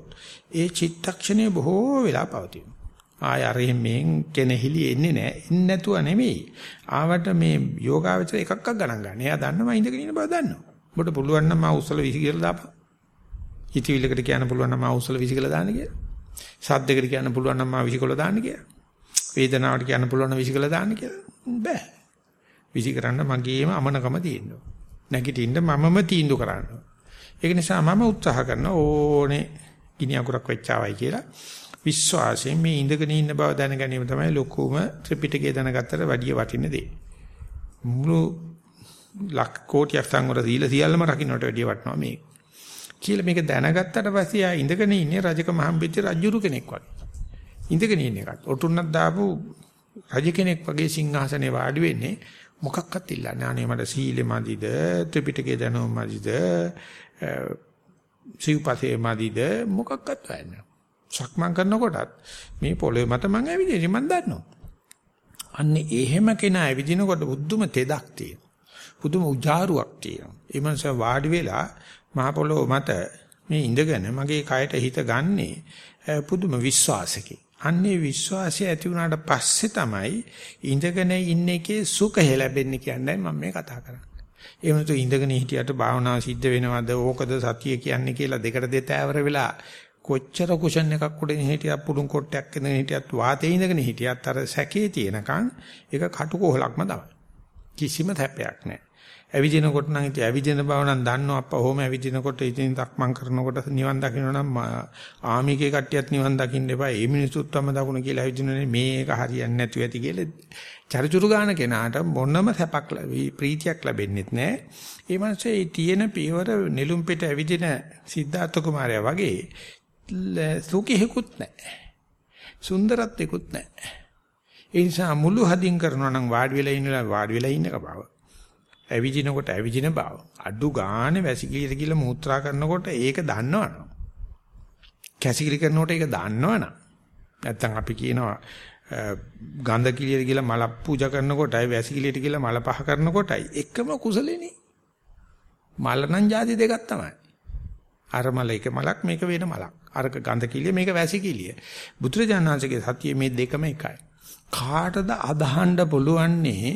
ඒ චිත්තක්ෂණය බොහෝ වෙලා පවතිනවා. ආය අරෙන් මෙන් කෙනෙහිලි එන්නේ නැහැ. එන්නේ නැතුව නෙමෙයි. ආවට මේ යෝගාවචර එකක්ක් ගණන් ගන්න. එයා දන්නවා ඉඳගෙන ඉන්න බව දන්නවා. ඔබට පුළුවන් නම් මා උසල විසි කියලා දාපන්. හිතවිල්ලකට කියන්න පුළුවන් නම් ආවුසල විසිකලා දාන්න කියලා. සද්දයකට කියන්න පුළුවන් නම් ආ විසිකලා දාන්න කියලා. වේදනාවට කියන්න පුළුවන් නම් විසිකලා දාන්න කියලා. බෑ. විසි කරන්න මගේම අමනකම තියෙනවා. නැගිටින්න මමම තීන්දුව කරන්න. ඒක නිසා මම උත්සාහ කරන ඕනේ ගිනි අකුරක් වෙච්චාවයි කියලා විශ්වාසයෙන් මේ ඉඳගෙන ඉන්න බව දැන ගැනීම තමයි ලොකුම ත්‍රිපිටකය දැනගත්තට වැඩිය වටින දේ. මුළු ලක් කෝටියක් සංවර දීලා සියල්ලම රකින්නට වැඩිය වටිනවා මේක. කියලා මේක දැනගත්තට පස්සේ ආ ඉඳගෙන ඉන්නේ රජකම හම්බෙච්ච රජුරු කෙනෙක් වගේ. ඉඳගෙන ඉන්න එකත් ඔටුන්නක් දාපු රජ කෙනෙක් වගේ සිංහාසනේ වාඩි වෙන්නේ මොකක්වත් ඉල්ලන්නේ. අනේ මට සීලෙ මදිද, ත්‍රිපිටකය දැනුම මදිද, සිව්පසේ මදිද මොකක්වත් වෙන්නේ. සක්මන් කරනකොටත් මේ පොළොවේ මත මං ඇවිදින්නේ මං දන්නවා. අන්නේ එහෙම කෙනා ඇවිදිනකොට බුද්ධම තෙදක් තියෙනවා. පුදුම උජාරුවක් තියෙනවා. ඒ මනස වාඩි වෙලා මහ පොළොව මත මේ ඉඳගෙන මගේ කයට හිත ගන්නේ පුදුම විශ්වාසකේ. අන්නේ විශ්වාසය ඇති වුණාට පස්සේ තමයි ඉඳගෙන ඉන්න එකේ සුඛය ලැබෙන්නේ කියන්නේ මම මේ කතා කරන්නේ. එහෙම නැතු ඉඳගෙන හිටියට භාවනාව සිද්ධ වෙනවද ඕකද සතිය කියන්නේ කියලා දෙකට දෙතෑවර වෙලා කොච්චර කුෂන් එකක් උඩින් හිටියත් පුඩුම් කොටයක් ඉඳගෙන හිටියත් වාතේ ඉඳගෙන හිටියත් අර සැකේ තියෙනකන් ඒක කටුකොහලක්ම තමයි. කිසිම තැපයක් නැහැ. ඇවිදිනකොට නම් ඉතින් ඇවිදින බව නම් දන්නවා අප්පා. ඔහොම ඇවිදිනකොට ඉතින් තක්මන් කරනකොට නිවන් දකින්න නම් ආමිකේ කට්ටියත් නිවන් දකින්න එපා. ඒ මිනිසුත් තම දකුණ කියලා ඇවිදිනනේ මේක හරියන්නේ නැතුව ඇති කියලා. චරිචුරු ගාන කෙනාට මොනම සැපක් ප්‍රීතියක් ලැබෙන්නේ නැහැ ඒ මනසේ තියෙන පියවර නෙළුම් පිට ඇවිදින සිද්ධාර්ථ කුමාරයා වගේ සුඛිහෙකුත් නැහැ සුන්දරත්වෙකුත් නැහැ ඒ නිසා මුළු හදින් කරනවා නම් වාඩි වෙලා ඉන්නලා වාඩි වෙලා ඉන්නක බව. ඇවිදිනකොට ඇවිදින බව. අඩු ගානේ වැසිකිළියට ගිහලා මූත්‍රා කරනකොට ඒක දන්නවනම්. කැසිකිලි කරනකොට ඒක දන්නවනම්. නැත්තම් අපි කියනවා ගන්ධ කිලියට ගිහලා මල පූජා කරනකොටයි වැසිකිළියට ගිහලා මල පහ කරනකොටයි එකම කුසලෙනේ. මල නම් ಜಾති දෙකක් තමයි. අර මල එක මලක් මේක වෙන මලක්. අරක ගන්ධ කිලිය මේක වැසිකිළිය. බුදුරජාණන්සේගේ සතියේ මේ දෙකම එකයි. කාටද අදහන්න පුළුවන්නේ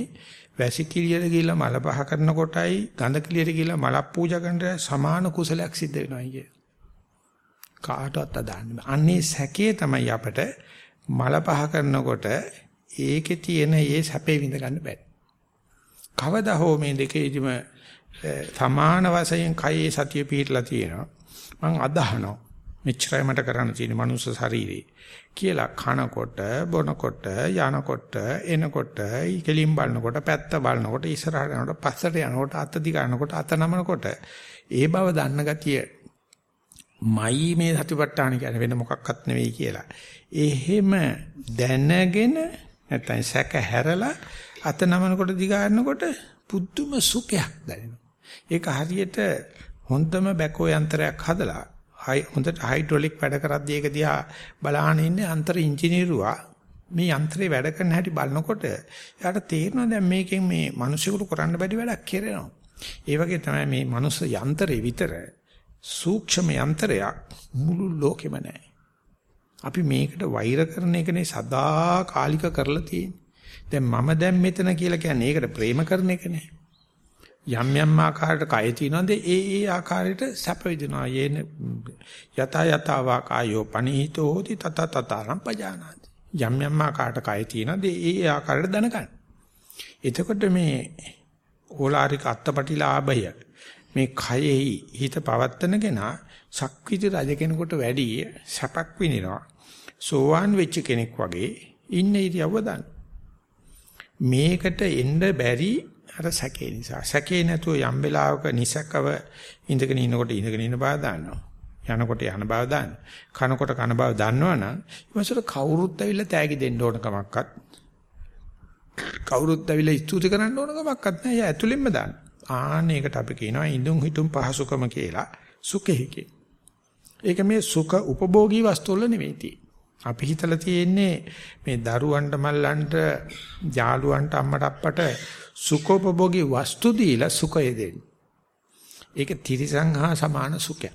වැසිකිළියට ගිහිල්ලා මල පහ කරනකොටයි ගඳ කිළියට ගිහිල්ලා මල පූජා කරනට සමාන කුසලයක් සිද්ධ වෙනවා කිය. කාටවත් අදහන්නේ. අන්නේ සැකේ තමයි අපට මල පහ කරනකොට ඒකේ තියෙන ඒ සැපේ විඳ ගන්න බෑ. කවදා හෝ මේ දෙකේදිම සමාන වශයෙන් කයේ සතිය පිහිටලා තියෙනවා. මං අදහනවා. මෙච්චරයි මට කරන්න තියෙන මනුස්ස ශරීරේ. කියලා කනකොට බොනකොට යනකොට එනකොට ඉකලින් බලනකොට පැත්ත බලනකොට ඉස්සරහට යනකොට පස්සට යනකොට අත දිගනකොට අත නමනකොට ඒ බව දන්න ගතිය මයි මේ සතිපට්ඨාන කියන්නේ වෙන මොකක්වත් නෙවෙයි කියලා. එහෙම දැනගෙන නැත්නම් සැක හැරලා අත නමනකොට දිගාරනකොට පුදුම සුඛයක් දැනෙනවා. ඒක හරියට හොඳම බැකෝ යන්ත්‍රයක් හදලා හොඳට හයිඩ්‍රොලික් වැඩ කරද්දී ඒක දිහා බලාගෙන ඉන්නේ අන්තර ඉංජිනේරුවා මේ යන්ත්‍රේ වැඩ කරන හැටි බලනකොට එයාට තේරෙනවා දැන් මේකෙන් මේ මිනිසෙකුට කරන්න බැරි වැඩක් කරනවා. ඒ වගේ තමයි මේ මනුස්ස යන්ත්‍රේ විතර සූක්ෂම යන්ත්‍රයක් මුළු ලෝකෙම නැහැ. අපි මේකට වෛර කරන එකනේ සදා කාලික කරලා තියෙන්නේ. දැන් මම දැන් මෙතන කියලා කියන්නේ ඒකට ප්‍රේම කරන එකනේ. යම් යම් ආකාරයකට කය තියනවාද? ඒ ඒ ආකාරයට සැප විඳිනවා. යේන යත යතවා කායෝ පනීතෝ හෝති තත තතරම් පජානාති. යම් යම් ආකාරයකට කය තියනවාද? ඒ ඒ ආකාරයට දැනගන්න. එතකොට මේ ඕලාරික අත්පටිලාභය මේ කයෙහි හිත පවත්තන කෙනා ශක්විති රජ කෙනෙකුට වැඩි සැපක් විඳිනවා. සෝවාන් වෙච්ච කෙනෙක් වගේ ඉන්න ඉරියව්ව දාන්න. මේකට එන්න බැරි අර සැකේ නිසා. සැකේ නැතුව යම් වෙලාවක නිසකව ඉඳගෙන ඉනකොට ඉඳගෙන ඉන්න බව දන්නවා. යනකොට යන බව දන්න. කනකොට කන බව දන්නවනම් ඊවසර කවුරුත් ඇවිල්ලා තෑගි දෙන්න ඕන කමක්වත් කවුරුත් ඇවිල්ලා ස්තුති කරන්න ඕන කමක්වත් නැහැ. එයා ඇතුළෙන්ම දාන්න. ආන්න ඒකට අපි කියනවා ඉඳුන් හිටුම් පහසුකම කියලා සුඛෙහි ඒක මේ සුඛ උපභෝගී වස්තු වල නෙවෙයි අපි හිතලා තියෙන්නේ මේ දරුවන්ට මල්ලන්ට යාළුවන්ට අම්මට අප්පට සුඛෝපභෝගී වස්තු දීලා සුඛය දෙන්නේ. ඒක තිරිසං හා සමාන සුඛයක්.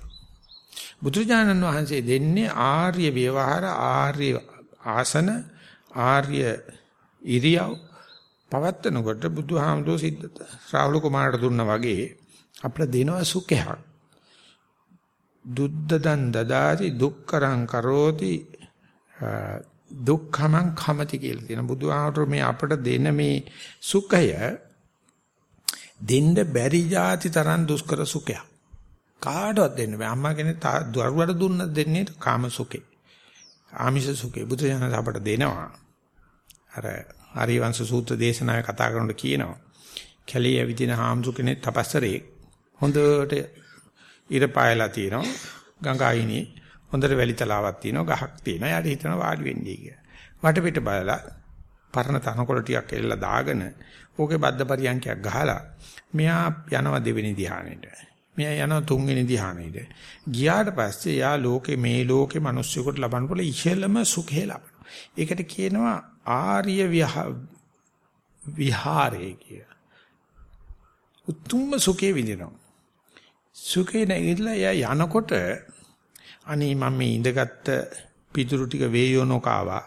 බුදුරජාණන් වහන්සේ දෙන්නේ ආර්ය ව්‍යවහාර ආර්ය ආසන ආර්ය ඉරියව් පවත්නකොට බුදුහාමුදුරුවෝ සිද්ධ රාහුල කුමාරට දුන්නා වගේ අපිට දෙනවා සුඛයක්. දුද්දදන් දදාති දුක්කරං කරෝති දුක්ඛමං කමති කියලා තියෙන බුදුහාමුදුරු මේ අපට දෙන මේ සුඛය දෙන්න බැරි જાති තරම් දුෂ්කර සුඛයක්. කාටවත් දෙන්න බෑ. අම්මා කෙනෙක් දරුවට දුන්න දෙන්නේ කාම සුඛේ. ආමිෂ සුඛේ. බුදුසසුන අපට දෙනවා. අර හරිවංශ සූත්‍ර දේශනාවේ කතා කරනකොට කියනවා කැලේ ඇවිදින හාමුදුර කෙනෙක් තපස්සරේ හොඳට ඉර පායලා තියෙනවා ගංගායිනේ හොඳට වැලි තලාවක් තියෙනවා ගහක් තියෙනවා යාට හිතනවා වාඩි වෙන්නේ කියලා. වටපිට බලලා පරණ තනකොළ ටිකක් එල්ල දාගෙන ඕකේ බද්ද පරියන්කයක් ගහලා මෙයා යනවා දෙවෙනි ධ්‍යානෙට. මෙයා යනවා තුන්වෙනි ධ්‍යානෙට. ගියාට පස්සේ යා ලෝකේ මේ ලෝකේ මිනිස්සුන්ට ලබන්න පුළුවන් ඉහළම සුඛය ලබනවා. ඒකට කියනවා ආර්ය විහාරය කිය. උතුම්ම සුඛේ විඳිනවා. සුඛේ නැගිටලා යා යනකොට අනේ මම මේ ඉඳගත්ත පිටුරු ටික වේයෝනෝ කාවා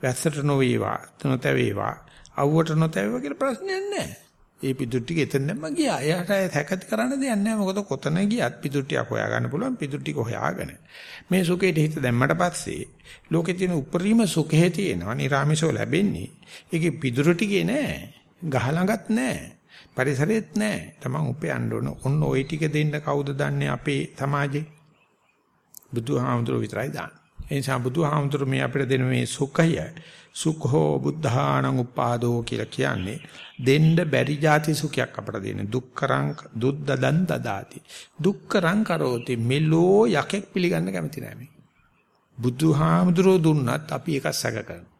වැස්සට නොවේවා නොතැවේවා අවුවට නොතැවේවා කියලා ප්‍රශ්නයක් නැහැ. ඒ පිටුරු ටික එතනම ගියා. එයාට හැකති කරන්න දෙයක් නැහැ. මොකද කොතන ගියත් පිටුරු ටිකක් හොයාගන්න පුළුවන් පිටුරු ටික හොයාගෙන. මේ සුඛේට හිත දැම්මට පස්සේ ලෝකේ තියෙන උපරිම සුඛේ තියෙනවා. නිර්ාමිෂෝ ලැබෙන්නේ. ඒකේ පිටුරු ටිකේ නැහැ. ගහ ළඟත් නැහැ. පරිසරෙත් නැහැ. තමන් උපයන්න ඕන. ඔන්න ওই ටික දෙන්න කවුද දන්නේ අපේ සමාජේ? බුදුහාමුදුරුවෝ විතරයි දාන්නේ. ඒ නිසා බුදුහාමුදුරුවෝ මේ අපිට දෙන මේ සුඛය සුඛෝ බුද්ධානං උපාදෝ කියලා කියන්නේ දෙන්න බැරි જાති සුඛයක් අපට දෙන දුක්කරං දුද්දදන් දදාති. දුක්කරං කරෝති මෙලෝ යකෙක් පිළිගන්න කැමති නැහැ මේ. බුදුහාමුදුරුවෝ දුන්නත් අපි ඒක සැක කරනවා.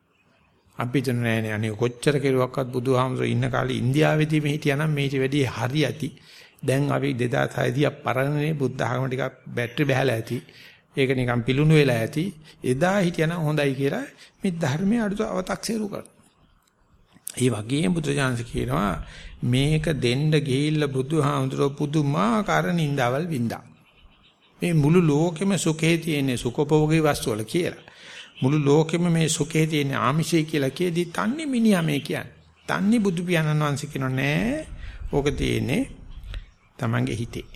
අපි හිතන්නේ නෑනේ අනේ කොච්චර කෙරුවක්වත් බුදුහාමුදුරුවෝ ඉන්න කාලේ ඉන්දියාවේදී මේ හිටියානම් මේට වැඩි හරි ඇති. දැන් අපි 2006 දී පරණනේ බුද්ධ ආගම ටිකක් බැටරි බහැලා ඇති. ඒක නිකන් පිලුණු වෙලා ඇති. එදා හිටියනම් හොඳයි කියලා මේ ධර්මයේ අඩු අව탁සේරු කරනවා. ඒ වගේම බුදුජානක කියනවා මේක දෙන්න ගිහිල්ලා බුදුහාමුදුරුවෝ පුදුමාකාර නින්දාවල් වින්දා. මේ මුළු ලෝකෙම සුඛේ තියෙන සුඛෝපභෝගී වස්තු වල කියලා. මුළු ලෝකෙම මේ සුඛේ තියෙන ආමිෂය කියලා කියදී තන්නේ මිනිහා මේ කියන්නේ. තන්නේ බුදු පියාණන් වහන්සේ කියනෝ නෑ. ඕක තියෙන්නේ Tamange හිතේ.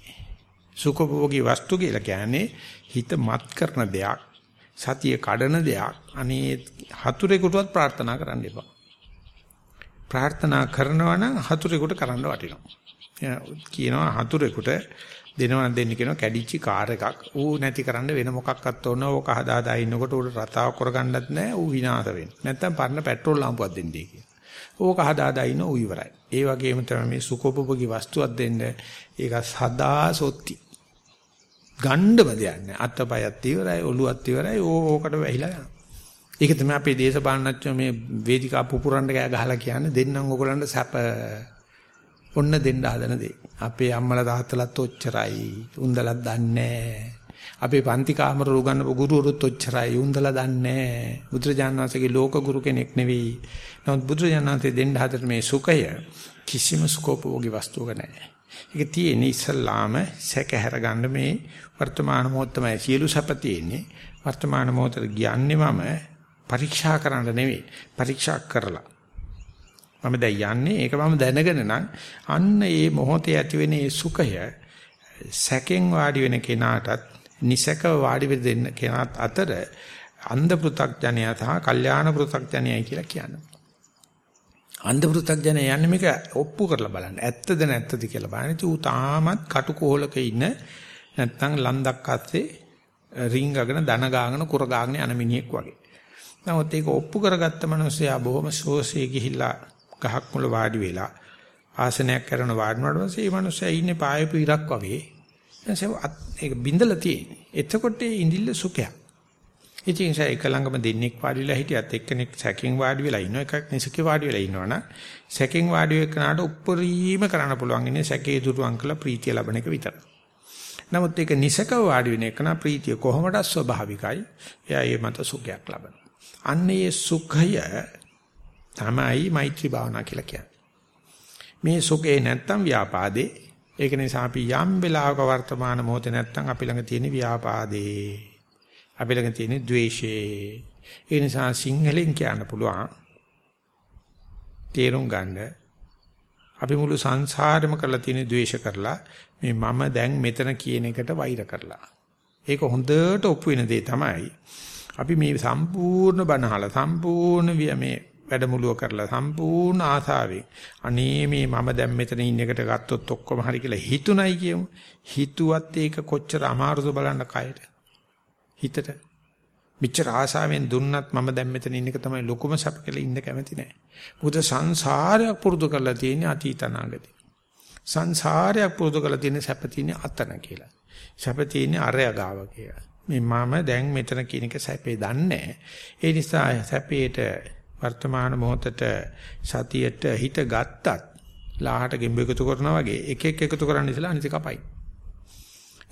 සුඛෝපභෝගී වස්තු කියලා කියන්නේ හිත මත් කරන දෙයක් සතිය කඩන දෙයක් අනේ හතුරෙකුටවත් ප්‍රාර්ථනා කරන්න එපා. ප්‍රාර්ථනා කරනවා නම් හතුරෙකුට කරන්න වටිනවා. කියනවා හතුරෙකුට දෙනවා දෙන්න කියනවා කැඩිච්ච කාර් එකක් ඌ නැති කරන්න වෙන මොකක්වත් ඕන ඕක හදාදා ඉන්නකොට ඌට රතාව කරගන්නත් නැහැ ඌ විනාශ වෙන්නේ. නැත්තම් පරණ පෙට්‍රෝල් ලාම්පුවක් දෙන්නේ කියලා. ඕක හදාදා ඉන්න ඌ ඉවරයි. ඒ වගේම තමයි මේ සුඛෝපභෝගී වස්තුවක් දෙන්න ඒක සදා සොත්ති. ගණ්ඩම දෙයක් නැහැ. අත්පයත් ඉවරයි, ඔළුවත් ඉවරයි. ඕකට වැහිලා යනවා. ඒක තමයි අපේ දේශපාලනඥයෝ මේ වේදිකා පුපුරන්න ගෑ ගහලා කියන්නේ දෙන්නම් ඔයගලන්ට සැප ඔන්න දෙන්න හදන දේ. අපේ අම්මලා තාත්තලාත් ඔච්චරයි. උන්දලත් දන්නේ අපේ පන්ති කාමර උගන්වපු ගුරුවරුත් ඔච්චරයි. උන්දලා දන්නේ බුදුරජාණන් වහන්සේගේ ලෝක ගුරු කෙනෙක් නෙවෙයි. නමුත් බුදුරජාණන් වහන්සේ දෙන්න හදන මේ සුඛය කිසිම සුඛෝපභෝගී වස්තුවක නැහැ. ඒක තියෙන්නේ ඉස්සල්ලාම සැක හැරගන්න මේ වර්තමාන මොහොත තමයි සියලු සැප තියෙන්නේ. වර්තමාන මොහොතට කියන්නේ මම පරීක්ෂා කරන්න නෙවෙයි පරීක්ෂා කරලා. මම දැන් යන්නේ ඒක මම දැනගෙන නම් අන්න ඒ මොහොතේ ඇති වෙන ඒ සුඛය සැකෙන් වාඩි වෙන කෙනාටත් නිසක වාඩි වෙ දෙන්න කෙනාත් අතර අන්ධ පෘ탁ජනයා සහ කල්යාණ පෘ탁ජනයයි කියලා කියනවා. අන්ධ පෘථග්ජන යන්නේ මේක ඔප්පු කරලා බලන්න. ඇත්තද නැත්තද කියලා බලන්න. ඉතින් ඌ තාමත් කටුකොහලක ඉන්න නැත්තම් ලන්දක් අස්සේ රින්ගගෙන දන ගාගෙන කුර ගාගෙන යන මිනිහෙක් වගේ. නමුත් ඒක ඔප්පු කරගත්ත මිනිස්සයා බොහොම සෝසේ ගිහිල්ලා ගහක් මුල වාඩි වෙලා ආසනයක් කරන වාඩිනකොට පස්සේ මේ මිනිස්සයා ඉන්නේ පායපු ඉරක් වගේ. එතකොට ඒක බින්දලා තියෙන්නේ. එතකොට ඉඳිල්ල සුඛයක්. ඉතින් ඒ එක ළඟම දෙන්නෙක් වාඩි වෙලා හිටියත් එක්කෙනෙක් සැකෙන් වාඩි වෙලා ඉන්නවා එකක් නිසකේ වාඩි වෙලා ඉන්නවනම් සැකෙන් වාඩි වෙකනාට උප්පරීම කරන්න පුළුවන් ඉන්නේ සැකේ දුරුවන් කළ ප්‍රීතිය ලබන එක විතරයි. නමුත් ඒක නිසකව වාඩි වෙන එක නා ප්‍රීතිය කොහොමද ස්වභාවිකයි. එයා ඒ මත සුඛයක් ලබන. අන්න ඒ සුඛය තමයි මෛත්‍රී භාවනා කියලා කියන්නේ. මේ සුඛේ නැත්තම් ව්‍යාපාදේ ඒක නිසා අපි යම් වෙලාවක වර්තමාන මොහොතේ නැත්තම් අපි ළඟ තියෙන ව්‍යාපාදේ අපි ළඟ තියෙන ද්වේෂේ. ඒ නිසා සිංහලෙන් කියන්න පුළුවන් තේරුම් ගන්න අපි මුළු සංසාරෙම කරලා තියෙන ද්වේෂ කරලා මේ මම දැන් මෙතන කියන එකට වෛර කරලා. ඒක හොඳට ඔප්පු වෙන දේ තමයි අපි මේ සම්පූර්ණ බනහලා සම්පූර්ණ මේ වැඩමුළුව කරලා සම්පූර්ණ ආසාවෙන් අනේ මේ මම දැන් මෙතන ඉන්න එකට ගත්තොත් ඔක්කොම හරි කියලා හිතුණයි කියමු. හිතුවත් ඒක කොච්චර අමාරුද බලන්න කයට. හිතට. මෙච්චර ආසාවෙන් දුන්නත් මම දැන් මෙතන ඉන්න එක තමයි ලොකුම සැප කියලා ඉන්න කැමති නෑ. මොකද සංසාරයක් පුරුදු කරලා තියෙන අතීත අනාගතේ. සංසාරයක් පුරුදු කරලා තියෙන සැප තියෙන අතන කියලා. සැප තියෙන අරය ගාව කියලා. මේ මම දැන් මෙතන කියන එක සැපේ දන්නේ ඒ නිසා සැපේට වර්තමාන මොහොතට සතියට හිත ගත්තත් ලාහට ගෙම්බ එකතු කරනවා වගේ එක එක එකතු කරන්න ඉස්සලා අනිත් කපයි.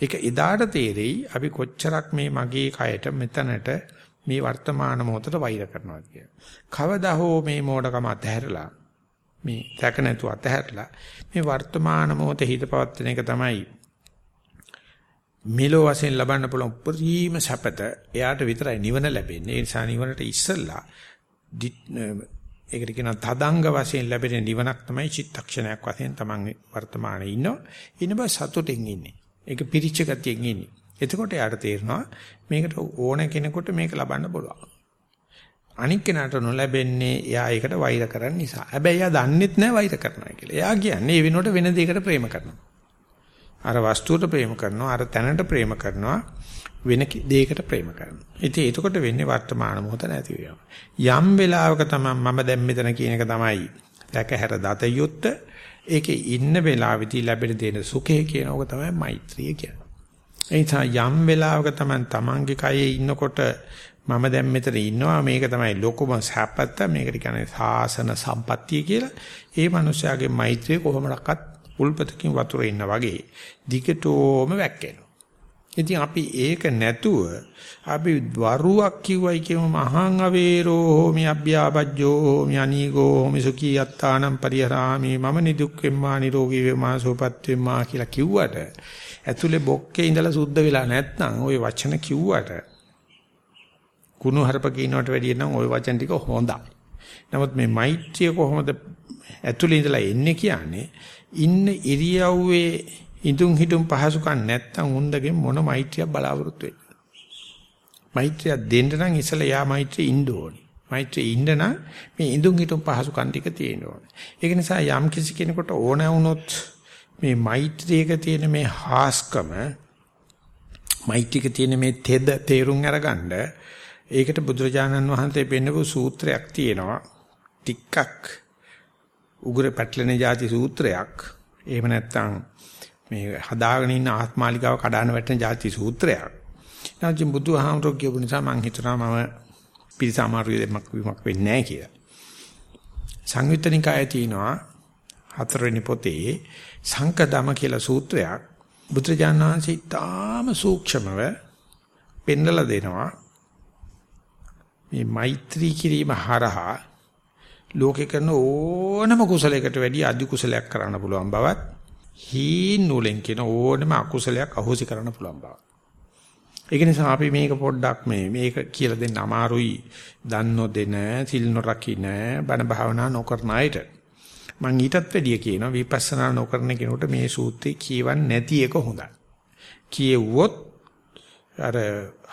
ඒක එදාට තේරෙයි අපි කොච්චරක් මේ මගේ කයට මෙතනට මේ වර්තමාන මොහොතට වෛර කරනවා කියලා. කවදා හෝ මේ මෝඩකම අතහැරලා මේ දැක නැතුව අතහැරලා මේ වර්තමාන මොහොතේ හිත පවත්වන එක තමයි මෙලෝ වශයෙන් ලබන්න පුළුවන් උපරිම සැපත එයාට විතරයි නිවන ලැබෙන්නේ. ඒ නිසා නිවනට ඉස්සෙල්ලා ඒකට කියන තදංග වශයෙන් ලැබෙන නිවනක් තමයි චිත්තක්ෂණයක් වශයෙන් තමන් වර්තමානයේ ඉන්නවා. ඉන්න බව සතුටින් ඉන්නේ. ඒක පිරිච්ච ගතියෙන් ඉන්නේ. එතකොට යාට තේරෙනවා මේකට ඕන කෙනෙකුට මේක ලබන්න පුළුවන්. අනික් කෙනාට නොලැබෙන්නේ එයා ඒකට වෛර කරන නිසා. හැබැයි එයා දන්නෙත් නැහැ වෛර කරනවා කියලා. එයා කියන්නේ ඒ වෙනුවට වෙන දෙයකට ප්‍රේම කරනවා. අර වස්තුවට ප්‍රේම කරනවා, අර තැනට ප්‍රේම කරනවා. වෙන දෙයකට ප්‍රේම කරනවා. ඉතින් එතකොට වෙන්නේ වර්තමාන මොහොත නැති වෙනවා. යම් වෙලාවක තමයි මම දැන් මෙතන කියන එක තමයි දැකහැර දත යුත්ත. ඒකේ ඉන්න වෙලාවෙදී ලැබෙන දෙන සුඛය කියන එක තමයි මෛත්‍රිය කියන්නේ. ඒ නිසා යම් වෙලාවක තමයි තමන්ගේ කයේ ඉන්නකොට මම දැන් මෙතන ඉන්නවා මේක තමයි ලොකුම සැපත මේකට කියන්නේ සාසන සම්පත්තිය කියලා. ඒ මනුස්සයාගේ මෛත්‍රිය කොහොමඩක්වත් උල්පතකින් වතුර ඉන්න වගේ දිගටම වැක්කෙනවා. ඉතින් අපි ඒක නැතුව අපි වරුවක් කිව්වයි කියමු මහං අවේරෝ හෝමි අභ්‍යාපජ්ජෝ හෝමි අනීගෝ හෝමි සුඛී යත්තානම් පරිහරාමි මම නිදුක් වෙම්මා නිරෝගී වෙම්මා සුවපත් වෙම්මා කියලා කිව්වට ඇතුලේ බොක්කේ ඉඳලා සුද්ධ වෙලා නැත්නම් ওই වචන කිව්වට කුණු හරප කියනවට වැඩිය නම් ওই වචන ටික හොඳයි. නමුත් මේ මෛත්‍රිය කොහොමද ඇතුලේ ඉඳලා එන්නේ කියන්නේ ඉන්න ඉරියව්වේ ඉදුම් හිටුම් පහසුකම් නැත්තම් උන්දගෙන් මොන මෛත්‍රියක් බලාපොරොත්තු වෙන්නේ. මෛත්‍රිය දෙන්න නම් ඉස්සලා යා මෛත්‍රිය ඉන්න ඕනේ. මෛත්‍රිය ඉන්න නම් මේ ඉදුම් හිටුම් පහසුකම් ටික තියෙන්න ඕනේ. ඒක නිසා යම් කිසි කෙනෙකුට ඕන වුණොත් මේ මෛත්‍රියක තියෙන මේ හාස්කම මෛත්‍රියක තියෙන මේ තෙද තේරුම් අරගන්න ඒකට බුදුරජාණන් වහන්සේ පෙන්නපු සූත්‍රයක් තියෙනවා. ටිකක් උගුර පැටලෙන જાති සූත්‍රයක්. එහෙම නැත්නම් මේ හදාගෙන ඉන්න ආත්මාලිකාව කඩාන වැටෙන ಜಾති සූත්‍රයක්. නැත්නම් බුදුහාමුදුරුවෝ කියපු නිසා මම හිතනවා මම පිරිසමාරුවේ දෙමක් වීමක් වෙන්නේ නැහැ කියලා. සංයුත්තනිකායේ තියෙනවා හතරවෙනි පොතේ සංකදම කියලා සූත්‍රයක් බුදුරජාණන් වහන්සේ තාම සූක්ෂමව පෙන්නලා දෙනවා. මේ මෛත්‍රී කිරීම හරහා ලෝකේ කරන ඕනම කුසලයකට වැඩිය අධි කුසලයක් කරන්න පුළුවන් බවත් හීන් නූලෙන් කියන ඕනම අකුසලයක් අහෝසි කරන්න පුළුවන් බව. ඒක නිසා අපි මේක පොඩ්ඩක් මේ මේක කියලා දෙන්න අමාරුයි. දන්නෝ දෙන, සිල් නොරකින්න, බණ භාවනා නොකරන අයට. මම ඊටත් වැඩිය කියනවා විපස්සනා නොකරන කෙනෙකුට මේ සූත්‍රය කියවන්නේ නැති එක හොඳයි. කියෙව්වොත් අර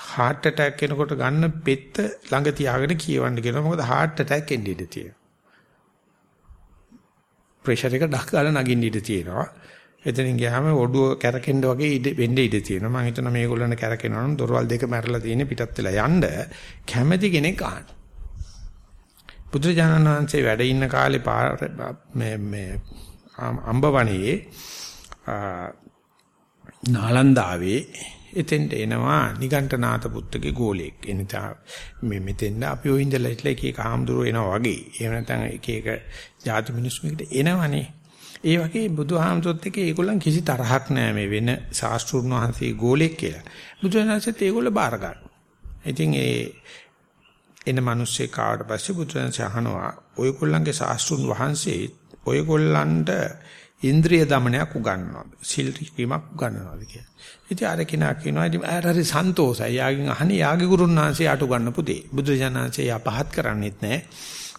heart attack කෙනෙකුට ගන්න පෙත්ත ළඟ තියාගෙන කියවන්න කියනවා. මොකද heart attack එන්නේ ඉඳී තියෙනවා. ප්‍රෙෂර් එක ඩක් ගාලා නගින්න ඉඳී තියෙනවා. එතනින් ගියාම ඔඩුව කැරකෙන්න වගේ ඉඩ වෙන්න ඉඩ තියෙනවා. මම හිතනවා මේගොල්ලන් කැරකෙනවා නම් දොරවල් දෙක මැරලා තියෙන පිටත් වෙලා යන්න කැමැති කෙනෙක් ආන්න. බුදුරජාණන් වහන්සේ වැඩ ඉන්න කාලේ මේ මේ අම්බවණියේ නාලන්දාවේ එතෙන්ට එනවා නිගණ්ඨනාත පුත්‍රගේ ගෝලෙක්. එනිසා මේ මෙතෙන්ද අපි ඔය ඉඳලා ඉట్లా එක එක ආම්දුරෝ එනවා වගේ. එහෙම නැත්නම් එක එක ಜಾති මිනිස්සු එකට එනවනේ. ඒ වගේ බුදුහාමුදුරුවොත් එක්ක ඒගොල්ලන් කිසි තරහක් නැහැ මේ වෙන ශාස්ත්‍රුන් වහන්සේ ගෝලෙක් කියලා. බුදුරජාණන්සේත් ඒගොල්ල බාර ගන්න. ඉතින් ඒ එන මිනිස්සේ කාට පස්සේ බුදුරජාණන්සේ අහනවා ඔයගොල්ලන්ගේ ශාස්ත්‍රුන් වහන්සේ ඔයගොල්ලන්ට ඉන්ද්‍රිය দমনයක් උගන්වනවා. සිල් රීමක් උගන්වනවා කියලා. ඉතින් අර කෙනා කියනවා ඉතින් අර හරි සන්තෝෂයි. යාගින් අහන්නේ යාගේ ගුරුන් වහන්සේ ආට උගන්වන පුතේ. බුදුරජාණන්සේ යපහත් කරන්නේත් නැහැ.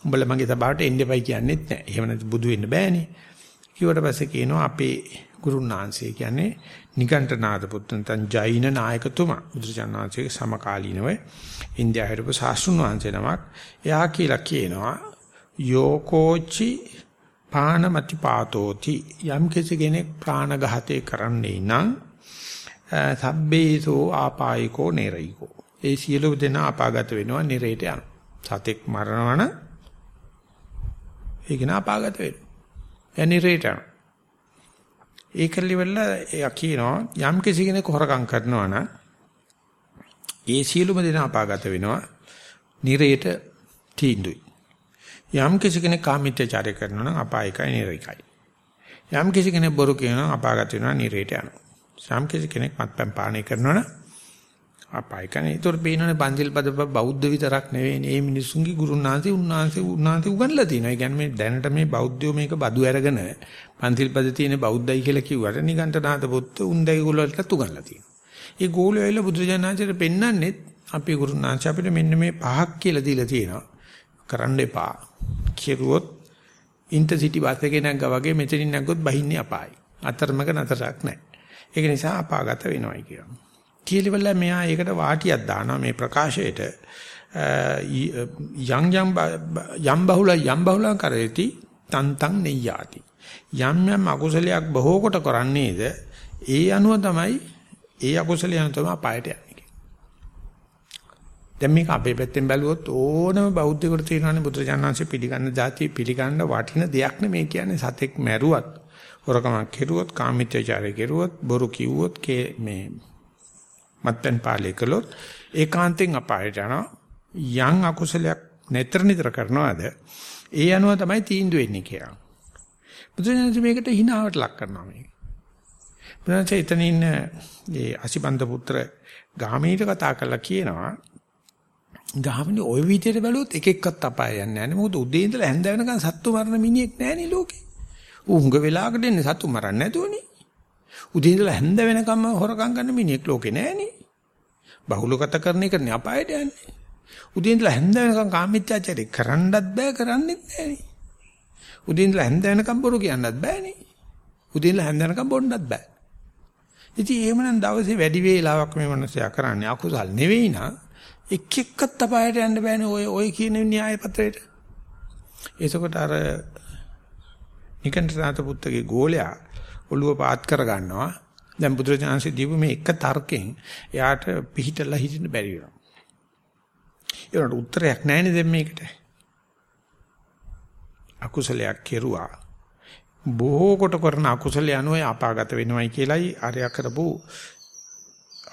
උඹලා මගේ සභාවට එන්න එපයි කියන්නේත් නැහැ. එහෙම නැත්නම් බුදු වෙන්න බෑනේ. ඊට පස්සේ කියනවා අපේ ගුරුනාංශය කියන්නේ නිගණ්ඨනාථ පුත්‍ර නැත්නම් ජෛන නායකතුමා. බුදුරජාණන් වහන්සේගේ සමකාලීනව ඉන්දියාවේ හිටපු සාස්ෘණ වහන්සේ නමක්. එයා කියලා කියනවා යෝකෝචි පානමති පාතෝති යම් කෙනෙක් ප්‍රාණඝාතය කරන්නේ නම් සබ්බේසෝ ආපායිකෝ නේරයිකෝ. ඒ සියලු දෙනා අපාගත වෙනවා නිරේට යන සතෙක් මරනවන ඒක නාපාගත වෙනවා. එයා නිරේට යනවා ඒකලිවල එයා කියනවා යම් කිසි කෙනෙක් හොරකම් කරනවා නම් ඒ සියලුම දෙනා අපාගත වෙනවා නිරේට තීන්දුයි. යම් කිසි කෙනෙක් කාමීත්‍යචාරය කරනවා නම් අපායකයි නිරේකයි යම් කිසි කෙනෙක් බොරු කියනවා අපාගත වෙනවා නිරේට යනවා. යම් කිසි කෙනෙක් මත්පැන් පානය කරනවා නම් අපායකනේ ඒතොර පේනනේ පන්සිල් පද බෞද්ධ විතරක් නෙවෙයිනේ මේ මිනිස්සුන්ගේ ගුරුනාන්සේ උන්නාන්සේ උන්නාන්සේ උගන්ලා තියෙනවා. ඒ කියන්නේ මේ දැනට මේ බෞද්ධයෝ මේක බදු අරගෙන පන්සිල් පද තියෙන බෞද්ධයි කියලා කිව්වට නිගන්ඨනාත පුත්තු උන්දයි ගෝලවලට උගන්ලා තියෙනවා. ඒ ගෝලෝ ඇවිල්ලා බුදුරජාණන්සේට පෙන්වන්නේ අපේ ගුරුනාන්සේ අපිට මෙන්න මේ පහක් කියලා දීලා තියෙනවා. කරන්න එපා. කිරුවොත් ඉන්ටර්සිටි බස් එකේ නැග්ගා වගේ මෙතනින් නැග්ගොත් බහින්නේ අපායි. අතරමඟ නතරක් නැහැ. ඒක නිසා අපාගත වෙනවයි කියනවා. කියලා මෙයා ඒකට වාටියක් දානවා මේ ප්‍රකාශයට. යම් යම් යම් බහුල යම් බහුල කරේති තන්තං නෙය්‍යාති යම් යම් අකුසලයක් බොහෝ කොට කරන්නේද ඒ අනුව තමයි ඒ අකුසලයන් තමයි අපායට යන්නේ දැන් මේක අපේ පැත්තෙන් බැලුවොත් ඕනම බෞද්ධයෙකුට තියෙනවානේ බුදුරජාණන්සේ පිළිගන්න જાති පිළිගන්න වටින දෙයක් නෙමේ කියන්නේ. සතෙක් මැරුවත් හොරකමක් කෙරුවොත් කාමීත්‍යචාරය කෙරුවොත් බොරු කිව්වොත් මේ මත්පැන් පාලේ කළොත් ඒකාන්තයෙන් අපායට යනවා යම් අකුසලයක් නිතර නිතර කරනවාද ඒ අනුව තමයි තීන්දුව වෙන්නේ කියලා. බුදුරජාණන් මේකට හිනාවට ලක් කරනවා මේක. බුදුරජාණන් එතන ඉන්න ඒ අසිබන්ද පුත්‍ර ගාමීට කතා කරලා කියනවා ගාමිනී ওই විදිහට බැලුවොත් එක එක්කත් අපාය යන්නේ නැහැ. මොකද උදේ ඉඳලා හැන්ද වෙනකන් සත්තු මරන මිනිහෙක් නැහැනේ ලෝකේ. උංග වෙලාවකට එන්නේ සත්තු මරන්නේ නැතුවනේ. උදේ ඉඳලා හැන්ද වෙනකම්ම හොරකම් කරන මිනිහෙක් ලෝකේ නැහැනේ. බහුලගත කරන එක නේ අපායට යන්නේ. උදේ ඉඳලා හැන්ද වෙනකම් කාමීත්‍යාචාරය කරන්නත් බෑ කරන්නෙත් නෑනේ. උදේ ඉඳලා හැන්ද වෙනකම් බොරු කියන්නත් බෑනේ. උදේ ඉඳලා හැන්ද වෙනකම් බොන්නත් බෑ. ඉතින් එහෙමනම් දවසේ වැඩි වේලාවක් මේ මිනිස්සයා කරන්නේ අකුසල් නෙවෙයි නා එක් එක්කත් අපායට යන්න බෑනේ ඔය ඔය කියන න්‍යාය පත්‍රයට. එසකොට අර නිකන්තනාත පුත්තගේ ගෝලයා ඔළුව පාත් කර ගන්නවා දැන් බුදුරජාණන්සේ දීපු මේ එක තර්කයෙන් එයාට පිහිටලා හිටින්න බැරි වෙනවා. ඒකට උත්තරයක් නැහැ නේද මේකට? අකුසලයක් කෙරුවා. බොහෝ කොට කරන අකුසල යනුව අපාගත වෙනවයි කියලයි අරයා කරපු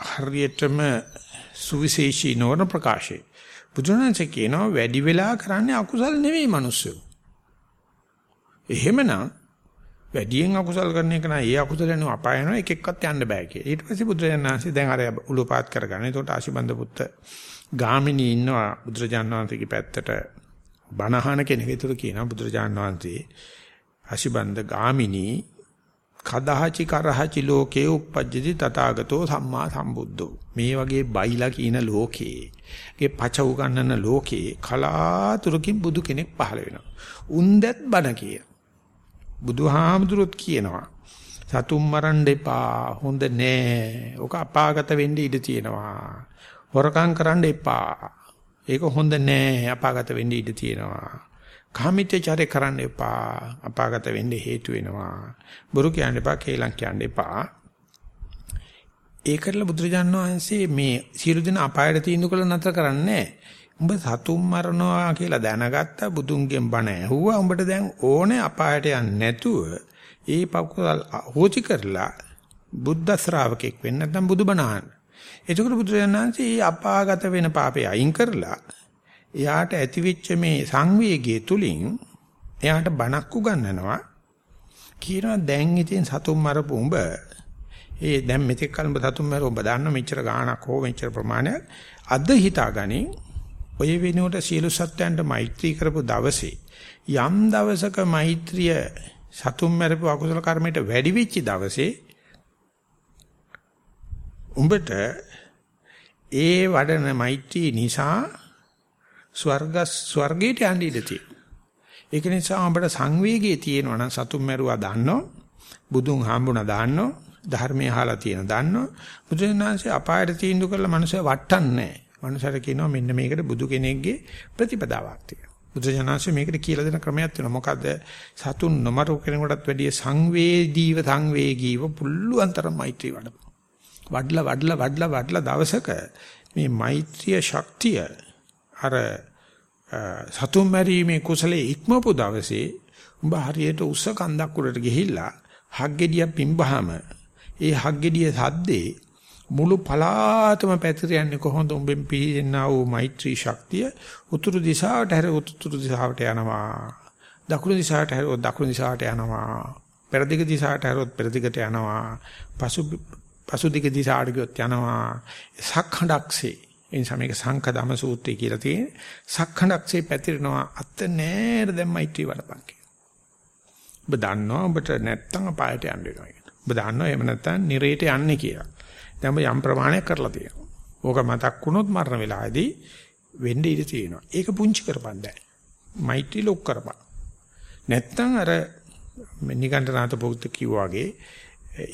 හරියටම සුවිශේෂී නෝන ප්‍රකාශය. බුදුරජාණන්සේ කියනවා වැඩි වෙලා කරන්නේ අකුසල නෙවෙයි මිනිස්සු. එහෙමනම් වැඩියෙන් අකුසල් කරන එක නෑ ඒ අකුසලෙන් අපාය යනවා එක එක්කත් යන්න බෑ කියලා. ඊට පස්සේ බුදුරජාණන් වහන්සේ දැන් අර උලුපාත් කරගන්න. ඒකට ආශිබන්ද පුත්ත ගාමිණී ඉන්නවා බුදුරජාණන් වහන්සේගේ පැත්තට බණහන කෙනෙක්. ඒතර කියනවා බුදුරජාණන් වහන්සේ ආශිබන්ද ගාමිණී කදහචි කරහචි ලෝකේ උප්පජ්ජති තථාගතෝ සම්මා සම්බුද්ධෝ. මේ වගේ බයිලා කියන ලෝකේ, ගේ පච උගන්නන ලෝකේ කලාතුරකින් බුදු කෙනෙක් පහළ වෙනවා. උන්දත් බණ කියන. බුදුහාමුදුරුවොත් කියනවා සතුම් මරන්න එපා හොඳ නෑ. ඔක අපාගත වෙන්න ඉඩ තියෙනවා. හොරකම් කරන්න එපා. ඒක හොඳ නෑ. අපාගත වෙන්න ඉඩ තියෙනවා. කාමීත්‍යචාරය කරන්න එපා. අපාගත වෙන්න හේතු වෙනවා. බොරු කියන්න එපා, කේලම් කියන්න එපා. ඒකටල බුදුරජාණන් වහන්සේ මේ සියලු දෙන අපායට තීන්දුව කළ නතර කරන්නේ උඹ සතුම් මරනවා කියලා දැනගත්ත බුදුන්ගෙන් බණ ඇහුවා. උඹට දැන් ඕනේ අපායට යන්නේ නැතුව ඒ පකුසල් හෝචි කරලා බුද්ධ ශ්‍රාවකෙක් වෙන්න නැත්නම් බුදුබණ අහන්න. එතකොට බුදුරජාණන්සේ මේ අපාගත වෙන පාපේ අයින් කරලා එයාට ඇතිවෙච්ච මේ සංවේගයේ තුලින් එයාට බණක් උගන්වනවා. කියනවා දැන් ඉතින් සතුම් මරපු උඹ ඒ දැන් මෙතෙක් කල උඹ සතුම් මර උඹ දන්න මෙච්චර ගාණක් හෝ මෙච්චර ප්‍රමාණයක් අද හිතාගනින් ඔය වෙනුවට සියලු සත්‍යයන්ට මෛත්‍රී කරපු දවසේ යම් දවසක මෛත්‍රිය සතුම් මරපු අකුසල කර්මයට වැඩි වෙච්ච දවසේ උඹට ඒ වඩන මෛත්‍රී නිසා ස්වර්ග ස්වර්ගයට යන්න ඉඩ තියෙනවා. ඒක නිසා අපිට සංවේගයේ තියෙනවා නම් සතුම් මරුවා දන්නෝ බුදුන් හම්බුණා දන්නෝ ධර්මය අහලා තියෙන දන්නෝ බුදුරජාණන්සේ අපායට තීන්දුව කරලා මනුස්සය වටන්නේ නැහැ. මනුස්සයර කියනවා මෙන්න මේකට බුදු කෙනෙක්ගේ ප්‍රතිපදාවක් තියෙනවා. බුදුරජාණන්සේ මේකට කියලා දෙන ක්‍රමයක් තියෙනවා. මොකද සතුන් නොමරු කෙනෙකුටත් වැඩිය සංවේදීව සංවේගීව පුළුවන් තරම් මෛත්‍රී වඩපන්. වඩලා වඩලා වඩලා වඩලා දවසක මේ මෛත්‍රිය ශක්තිය අර සතුම් මැරීමේ කුසලයේ ඉක්මවපු දවසේ උඹ හරියට උස්ස කන්දක් උඩට ගිහිල්ලා හග්ගෙඩියක් පිම්බහම ඒ හග්ගෙඩිය සද්දේ මුළු පලාතම පැතිර යන්නේ කොහොමද උඹෙන් පිහිනා වූ මෛත්‍රී ශක්තිය උතුරු දිශාවට හැර උතුරු දිශාවට යනවා දකුණු දිශාවට හැර දකුණු දිශාවට යනවා පෙරදිග දිශාවට හැරොත් පෙරදිගට යනවා පසු පසුදිග දිශාවට ගියොත් යනවා සක්ඛඩක්සේ එනිසා මේක සංකදම සූත්‍රය කියලා තියෙන්නේ. සක්ඛණක්සේ පැතිරෙනවා අත නෑර දැන් මෛත්‍රී වඩපන් කියලා. ඔබ දන්නවා ඔබට නැත්තම් අපායට යන්න වෙනවා කියලා. ඔබ දන්නවා එහෙම නැත්තම් නිරේට යන්නේ කියලා. දැන් ඔබ යම් ප්‍රමාණයක් කරලා තියෙනවා. ඕක මතක් වුණොත් මරණ වෙලාවේදී වෙන්න ඉඩ තියෙනවා. ඒක පුංචි කරපන් දැන්. මෛත්‍රී ලොක් කරපන්. නැත්තම් අර නිකණ්ඨනාත පොත් කිව්වා වගේ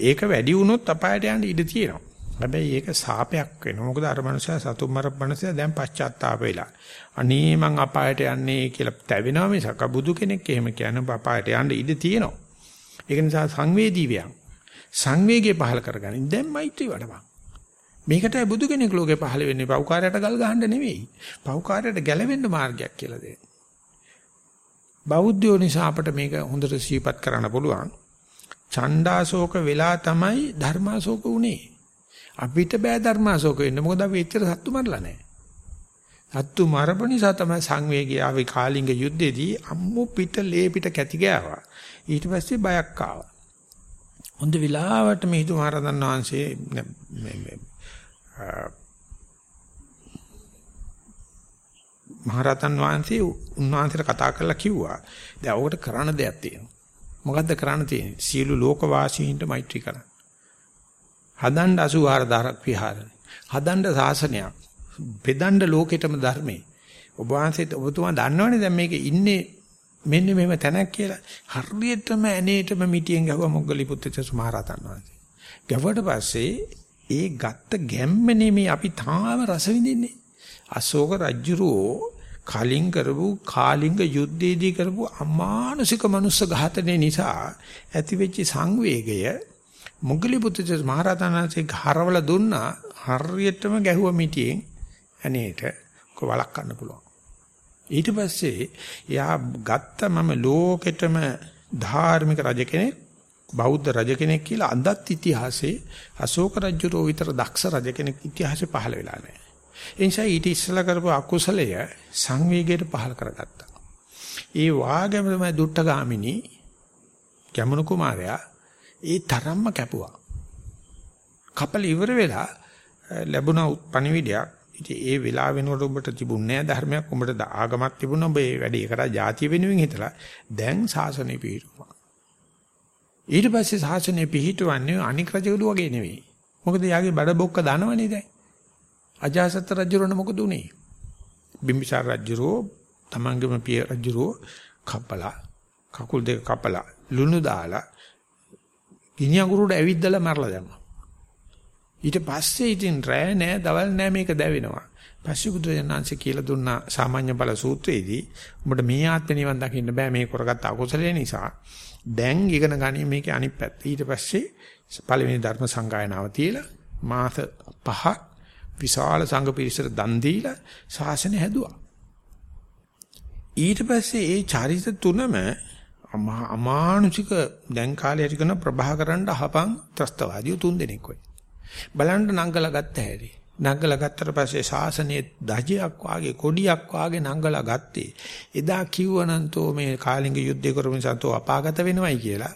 ඒක වැඩි වුණොත් අපායට යන්න ඉඩ තියෙනවා. හැබැයි ඒක සාපයක් වෙනවා. මොකද අර මනුස්සයා සතුම් මරප මනුස්සයා දැන් පශ්චාත්තාප වෙලා. අනේ මං අපායට යන්නේ කියලා තැවෙනවා මිසක බුදු කෙනෙක් එහෙම කියන අපායට යන්න ඉඩ තියෙනවා. ඒක නිසා සංවේදී වියන්. සංවේගය පහල කරගනින් දැන් මෛත්‍රී වඩපන්. මේකටයි බුදු කෙනෙක් ලෝකේ පහල වෙන්නේ පෞකාරයට ගල් ගහන්න නෙවෙයි. පෞකාරයට ගැලවෙන්න මාර්ගයක් කියලා දෙන්න. බෞද්ධයෝ නිසා අපට මේක හොඳට සිහිපත් කරන්න පුළුවන්. ඡණ්ඩාශෝක වෙලා තමයි ධර්මාශෝක උනේ. අපිට බෑ ධර්මාශෝක වෙන්න. මොකද අපි එච්චර සත්තු මරලා නැහැ. සත්තු මරපු නිසා තමයි සංවේගය ආවේ කාලිංග යුද්ධෙදී අම්මු පිට ලේ පිට කැටි ගෑවා. ඊට පස්සේ බයක් ආවා. හොඳ වෙලාවට මිහිඳු මහරහතන් වහන්සේ මහරහතන් වහන්සේ උන්වහන්සේට කතා කරලා කිව්වා දැන් ඔකට කරන්න දෙයක් තියෙනවා. මොකද්ද කරන්න තියෙන්නේ? සියලු ලෝක වාසීන්ට මෛත්‍රී කරන්න. හදන්න 84000ක් විහාරය. හදන්න සාසනයක්. බෙදන්න ලෝකෙටම ධර්මේ. ඔබ වහන්සේත් ඔබතුමා දන්නවනේ දැන් මේකේ ඉන්නේ මෙන්න මෙහෙම තැනක් කියලා. හරියටම ඇනේටම මිටියෙන් ගහුවා මොග්ගලි පුත්‍රච මහරහතන් වහන්සේ. ගැවුවට පස්සේ ඒ ගත්ත ගැම්ම නෙමේ අපි තාම රස විඳින්නේ. අශෝක රජුරෝ කලින් කරපු කාලිංග යුද්ධයේදී කරපු අමානුෂික මනුස්ස ඝාතනය නිසා ඇතිවෙච්ච සංවේගය මොග්ගලි පුත්‍ර මහරහතන්සේ හරවල දුන්නා හරියටම ගැහුව මිටියෙන් අනේට කොවලක් ගන්න පුළුවන්. ඊට පස්සේ එයා ගත්ත මම ලෝකෙටම ධාර්මික රජ කෙනෙක් බෞද්ධ රජ කෙනෙක් කියලා අදත් ඉතිහාසයේ අශෝක රජුරෝ විතර දක්ෂ රජ කෙනෙක් ඉතිහාසෙ පහළ වෙලා නැහැ. ඒ නිසා ඊට ඉස්සලා කරපු අකුසලය සංවේගයට පහළ කරගත්තා. ඒ වාගම තමයි දුට්ටගාමිනී ගැමුණු කුමාරයා ඒ තරම්ම කැපුවා. කපල ඉවර වෙලා ලැබුණ පණිවිඩයක්. ඉතින් ඒ වෙලාව වෙනකොට ඔබට තිබුණේ නැහැ ධර්මයක්. ඔබට ආගමක් තිබුණා. ඔබ ඒ වැඩේ කරා ಜಾතිය වෙනුවෙන් හිතලා දැන් සාසනය පිහිටුවා. ඊට පස්සේ සාසනය පිහිටවන්නේ අනික් රජවලු වගේ නෙවෙයි. මොකද යාගේ බඩ බොක්ක දනවනේ දැන්. අජාසත් රජුරණ මොකද උනේ? බිම්බිසාර රජුරෝ තමන්ගේම පිය රජුරෝ කපලා කකුල් දෙක කපලා ලුණු දාලා ගිනි අඟුරුට ඇවිද්දලා මරලා දැම්මා. ඊට පස්සේ ඉතින් රෑ නෑ දවල් නෑ මේක දැවෙනවා. පස්සේ බුදුරජාණන්සේ කියලා දුන්නා සාමාන්‍ය බල සූත්‍රයේදී උඹට මේ ආත්ම නිවන් දකින්න බෑ මේ කරගත්ත අකුසලයේ නිසා. දැන් ඉගෙන ගනින් මේකේ අනිත් පැත්ත. ඊට පස්සේ පළවෙනි ධර්ම සංගායනාව තියලා මාස පහක් විශාල සංඝ පිරිසට දන් දීලා ශාසනය හැදුවා. ඊට පස්සේ ඒ චරිත තුනම අමානුෂික දැන් කාලේ හරි කරන ප්‍රභාකරන්න අහපන් ත්‍ස්තවාදී තුන් දෙනෙක් වෙයි. බලන්න නංගලා ගත්ත හැටි. නංගලා ගත්තට පස්සේ ශාසනයේ දජයක් වාගේ කොඩියක් වාගේ නංගලා ගත්තේ. එදා කිව්වනම් තෝ මේ කාලිංග යුද්ධය කරමු සතෝ අපාගත වෙනවයි කියලා.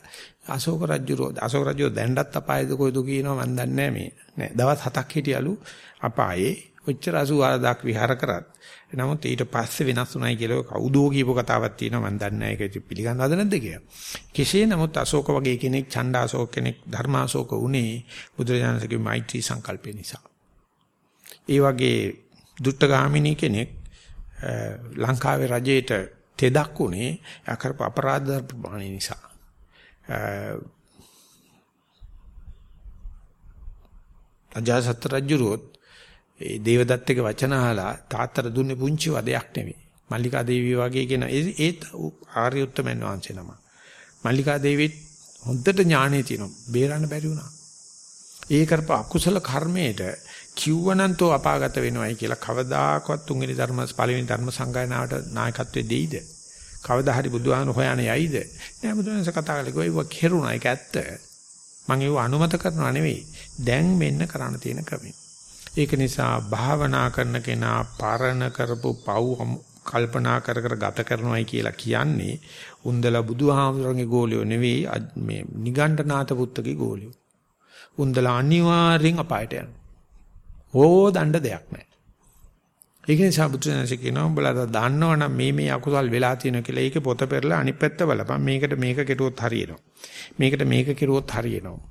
අශෝක රජුරෝ අශෝක රජුෝ දැන්ඩත් අපායද කොයිද කියනවා මන් දන්නේ මේ. නෑ දවස් හතක් හිටියලු අපායේ ඔච්චර 84000ක් විහාර කරත් නමුත් ඊට පස්සේ වෙනස් වුණයි කියලා කවුදෝ කියපු කතාවක් තියෙනවා මම දන්නේ නැහැ ඒක පිළිගන්නවද නැද්ද කියලා. කෙසේ නමුත් අශෝක වගේ කෙනෙක් ඡණ්ඩාශෝක කෙනෙක් ධර්මාශෝක උනේ බුදුරජාණන්සේගේ මෛත්‍රී සංකල්පය නිසා. ඒ වගේ දුට්ටගාමිනී කෙනෙක් ලංකාවේ රජයේට තෙදක් උනේ යකරප අපරාධ ප්‍රමාණය නිසා. අජාසත් රජුරුවත් ඒ දේවදත්තගේ වචන අහලා තාත්තට දුන්නේ පුංචි වදයක් නෙවෙයි. මල්ලිකා දේවිය වගේ කියන ඒත් ආර්ය උත්තමයන් වහන්සේ නම. මල්ලිකා දේවිත් හොඳට ඥානෙ තියෙනවා. බේරන්න බැරි වුණා. ඒ කරප අකුසල කර්මයට කිව්වනන්තෝ අපාගත වෙනවයි කියලා කවදාකවත් තුන්වෙනි ධර්ම පළවෙනි ධර්ම සංගායනාවට නායකත්වයේ දෙයිද? කවදා හරි බුදුහාම හොයන යයිද? නෑ බුදුන්ස කතා කළේ ඒව කෙරුණා ඒක ඇත්ත. මම ඒව අනුමත කරනවා නෙවෙයි. දැන් මෙන්න කරන්න තියෙන ක්‍රමය. ඒක නිසා භාවනා කරන කෙනා පරණ කරපු පව් කල්පනා කර කර ගත කරනවායි කියලා කියන්නේ උන්දලා බුදුහාමුදුරන්ගේ ගෝලියෝ නෙවෙයි මේ නිගණ්ඨනාත පුත්තගේ ගෝලියෝ. උන්දලා අනිවාර්යෙන් අපායට යනවා. ඕ දණ්ඩ දෙයක් නැහැ. ඒක නිසා බුදුසසුන කියනවා උඹලා දන්නවනම් මේ මේ අකුසල් වෙලා තියෙනවා කියලා ඒකේ පොත පෙරලා අනිත් පැත්ත බලපන් මේකට මේක කෙරුවොත් හරියනවා. මේකට මේක කෙරුවොත් හරියනවා.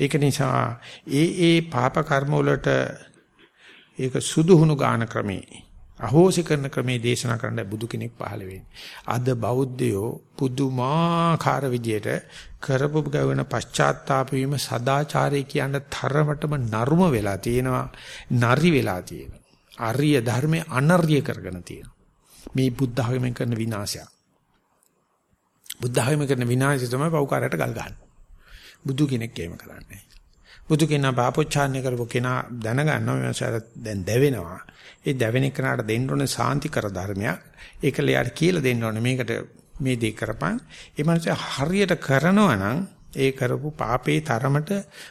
ඒක නිසා ඒ ඒ පාප කර්ම වලට ඒක සුදුහුණු ගාන ක්‍රමේ අහෝසි කරන ක්‍රමේ දේශනා කරන්න බුදු කෙනෙක් පහළ වෙන්නේ. අද බෞද්ධයෝ පුදුමාකාර විදියට කරපු ගවන පශ්චාත්තාප වීම සදාචාරය කියන තරමටම නරුම වෙලා තියෙනවා. නරි වෙලා තියෙනවා. ආර්ය ධර්මයේ අනර්ය කරගෙන තියෙනවා. මේ බුද්ධ ආගමෙන් කරන විනාශය. බුද්ධ ආගමෙන් කරන විනාශය තමයි පෞකාරයට ගල් ගන්න. බුදු කෙනෙක් එහෙම කරන්නේ. බුදු කෙනා පාපොච්චාරණය කරපු කෙනා දැනගන්නවා මේ දැන් දැවෙනවා. ඒ දැවෙන කෙනාට දෙන්න ඕනේ සාන්තිකර ධර්මයක්. ඒකල යාට කියලා දෙන්න ඕනේ මේකට මේ දේ කරපන්. ඒ මනුස්සයා හරියට කරනවා නම් ඒ කරපු පාපේ තරමට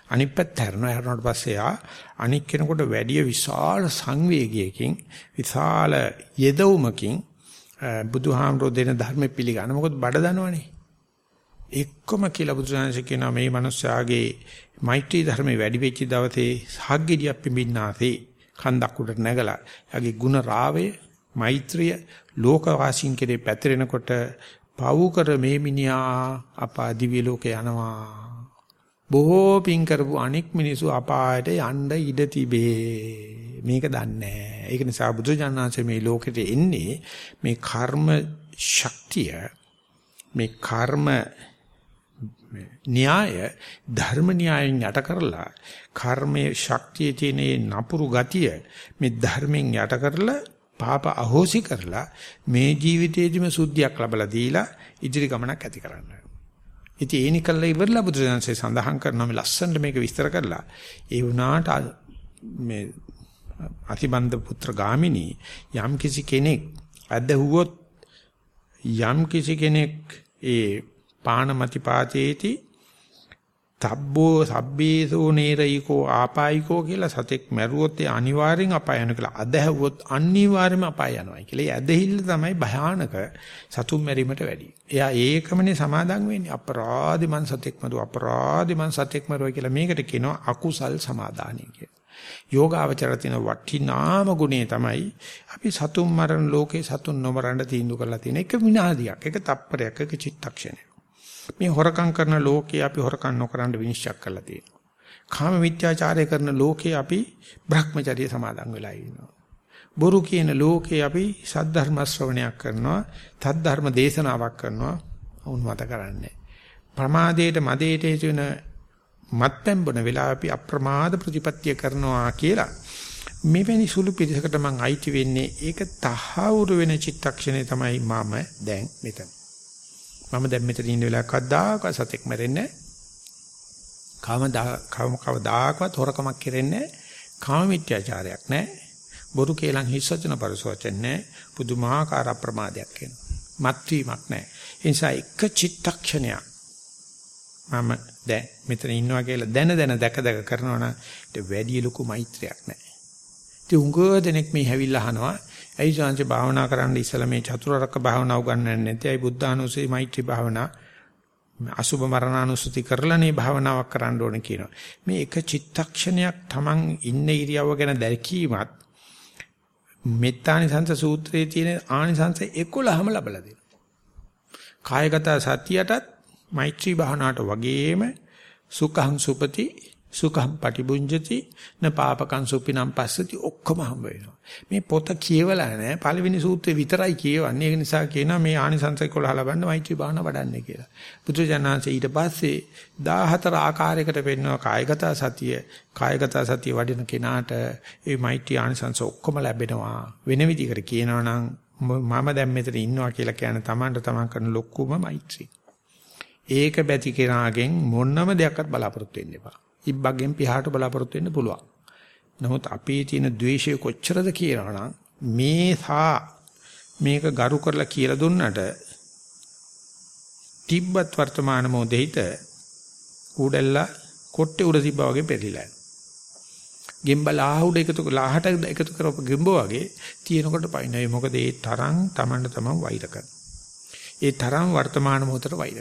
අනිත් පැත්ත හැරෙනවා. හැරුණාට පස්සේ ආ අනික් කෙනෙකුට වැඩි විශාල සංවේගයකින් විශාල යෙදවුමකින් බුදුහාමරෝ දෙන ධර්ම පිළිගන්න. මොකද බඩ දනවනේ. එක්කම කියලා බුදුසසුන කියනවා මේ මිනිස්යාගේ මෛත්‍රී ධර්මයේ වැඩි වෙච්ච දවසේ සාග්ගෙඩියක් පිඹින්නාසේ කන්දක් උඩට නැගලා එයාගේ ಗುಣ රාවය මෛත්‍රිය ලෝකවාසීන් කෙරේ පැතිරෙනකොට පව් කර මේ මිනිහා අපා දිව්‍ය ලෝකේ යනවා. බොහෝ පින් කරපු අනෙක් මිනිසු අපායට යන්න ඉඩ තිබේ. මේක දන්නේ ඒක නිසා බුදුජානනාංශ මේ ලෝකෙට එන්නේ මේ කර්ම ශක්තිය මේ කර්ම න්‍යාය ධර්ම න්‍යායෙන් යට කරලා කර්මයේ ශක්තිය තියෙන නපුරු ගතිය මේ ධර්මෙන් යට කරලා පාප අහෝසි කරලා මේ ජීවිතේදිම සුද්ධියක් ලැබලා දීලා ඉදිරි ගමනක් ඇති කරන්න. ඉතින් ඒ නිකල්ලා ඉවරලා බුදුසසුනේ සඳහන් කරනවා මේ ලස්සනට මේක විස්තර කරලා ඒ වුණාට මේ අතිබන්ද පුත්‍ර ගාමිනී යම් කිසි කෙනෙක් අදහුවොත් යම් කිසි කෙනෙක් ඒ පාණමති පාතේති තබ්බෝ සබ්බේසෝ නේරයිකෝ ආපායිකෝ කියලා සතෙක් මැරුවොත් ඒ අනිවාර්යෙන් අපාය යනවා කියලා අදහැව්වොත් අනිවාර්යයෙන්ම අපාය යනවා කියලා. ඒ ඇදහිල්ල තමයි භයානක සතුන් මැරීමට වැඩි. එයා ඒකමනේ සමාදන් වෙන්නේ අපරාධි මං සතෙක් මරුව අපරාධි මං සතෙක් මරුව කියලා මේකට කියනවා අකුසල් සමාදානිය කියලා. යෝගාවචර තියෙන වටිනාම ගුණේ තමයි අපි සතුන් මරණ ලෝකේ සතුන් නොමරන්න තීන්දුව කරලා තියෙන එක විනාඩියක් එක තප්පරයක් එක චිත්තක්ෂණයක්. මේ හොරකම් කරන ලෝකේ අපි හොරකම් නොකරන විනිශ්චය කරලා තියෙනවා. කාම මිත්‍යාචාරය කරන ලෝකේ අපි Brahmacharya සමාදන් වෙලා ඉන්නවා. බොරු කියන ලෝකේ අපි සද්ධර්ම ශ්‍රවණයක් කරනවා, තද්ධර්ම දේශනාවක් කරනවා, වුණාත කරන්නේ. ප්‍රමාදයට මදයට හේතු වෙන මත්පැන් බොන වෙලාව අපි අප්‍රමාද ප්‍රතිපත්තිය කරනවා කියලා මෙවැනි සුළු පිළිසකට මම අයිති වෙන්නේ ඒක තහවුරු වෙන චිත්තක්ෂණය තමයි මම දැන් මෙතන. මම දැන් මෙතන ඉන්න වෙලාවකවත් දායක සතෙක් මැරෙන්නේ නැහැ. කාම කවදාකවත් හොරකමක් කරන්නේ නැහැ. කාම මිත්‍යාචාරයක් නැහැ. බොරු කේලම් හිස්සචන පරිසවචන නැහැ. පුදුමාකාර අප්‍රමාදයක් වෙනවා. මත්වීමක් නැහැ. ඒ නිසා එක චිත්තක්ෂණයක් මම දැන් මෙතන ඉන්නවා කියලා දැන දැන දැක දැක කරනවා නම් ඊට වැඩි ලොකු මෛත්‍රියක් නැහැ. ඉතින් උංගෝ දෙනෙක් මේ හැවිල්ලා අහනවා ඇයි ශාන්ති භාවනා කරන්න ඉස්සලා මේ චතුරාර්යක භාවනා උගන්වන්නේ නැති? ඇයි බුද්ධානුසී මෛත්‍රී භාවනා අසුබ මරණානුස්සති කරලානේ භාවනාවක් කරන්න ඕනේ කියනවා. මේ එක චිත්තක්ෂණයක් Taman ඉන්න ඉරියව්ව ගැන දැකීමත් මෙත්තානිසංස සූත්‍රයේ තියෙන ආනිසංස 11ම ලබලා දෙනවා. කායගත සතියටත් මෛත්‍රී භාවනාවට වගේම සුඛං සුපති සුඛම් පටිබුඤ්ජති න පාපකං සුපිනම් පස්සති ඔක්කොම හම්බ වෙනවා. මේ පොත කියවලා නැහැ. පළවෙනි සූත්‍රය විතරයි කියවන්නේ. ඒක නිසා කියනවා මේ ආනිසංස 11 ලබන්න මෛත්‍රී භාවනා වඩන්නේ කියලා. බුදුජානන්සේ ඊට පස්සේ 14 ආකාරයකට පෙන්වනවා කායගත සතිය. කායගත සතිය වඩන කෙනාට මේ මෛත්‍රී ආනිසංස ඔක්කොම ලැබෙනවා. වෙන විදිහකට කියනවා නම් මම දැන් මෙතන ඉන්නවා කියලා කියන තමන්ට තමන් කරන ලොකුම මෛත්‍රී. ඒක බැති කෙනාගෙන් මොනම දෙයක්වත් බලාපොරොත්තු වෙන්න එපා. ඉබ්බගෙන් පියාට බලාපොරොත්තු වෙන්න පුළුවන්. නමුත් අපේ තියෙන द्वේෂය කොච්චරද කියනවනම් මේ සා මේක ගරු කරලා කියලා දුන්නට තිබ්බත් වර්තමාන මොහොතේහිත ඌඩැල්ලා කොට්ටේ උඩ තිබ්බා වගේ පෙරිලා ගෙම්බල ආහුඩ එකතු ලාහට එකතු කරපු ගෙම්බ වගේ තියෙනකොට පයින්නයි මොකද? ඒ තරම් Tamanට තමන් වෛර ඒ තරම් වර්තමාන මොහොතට වෛර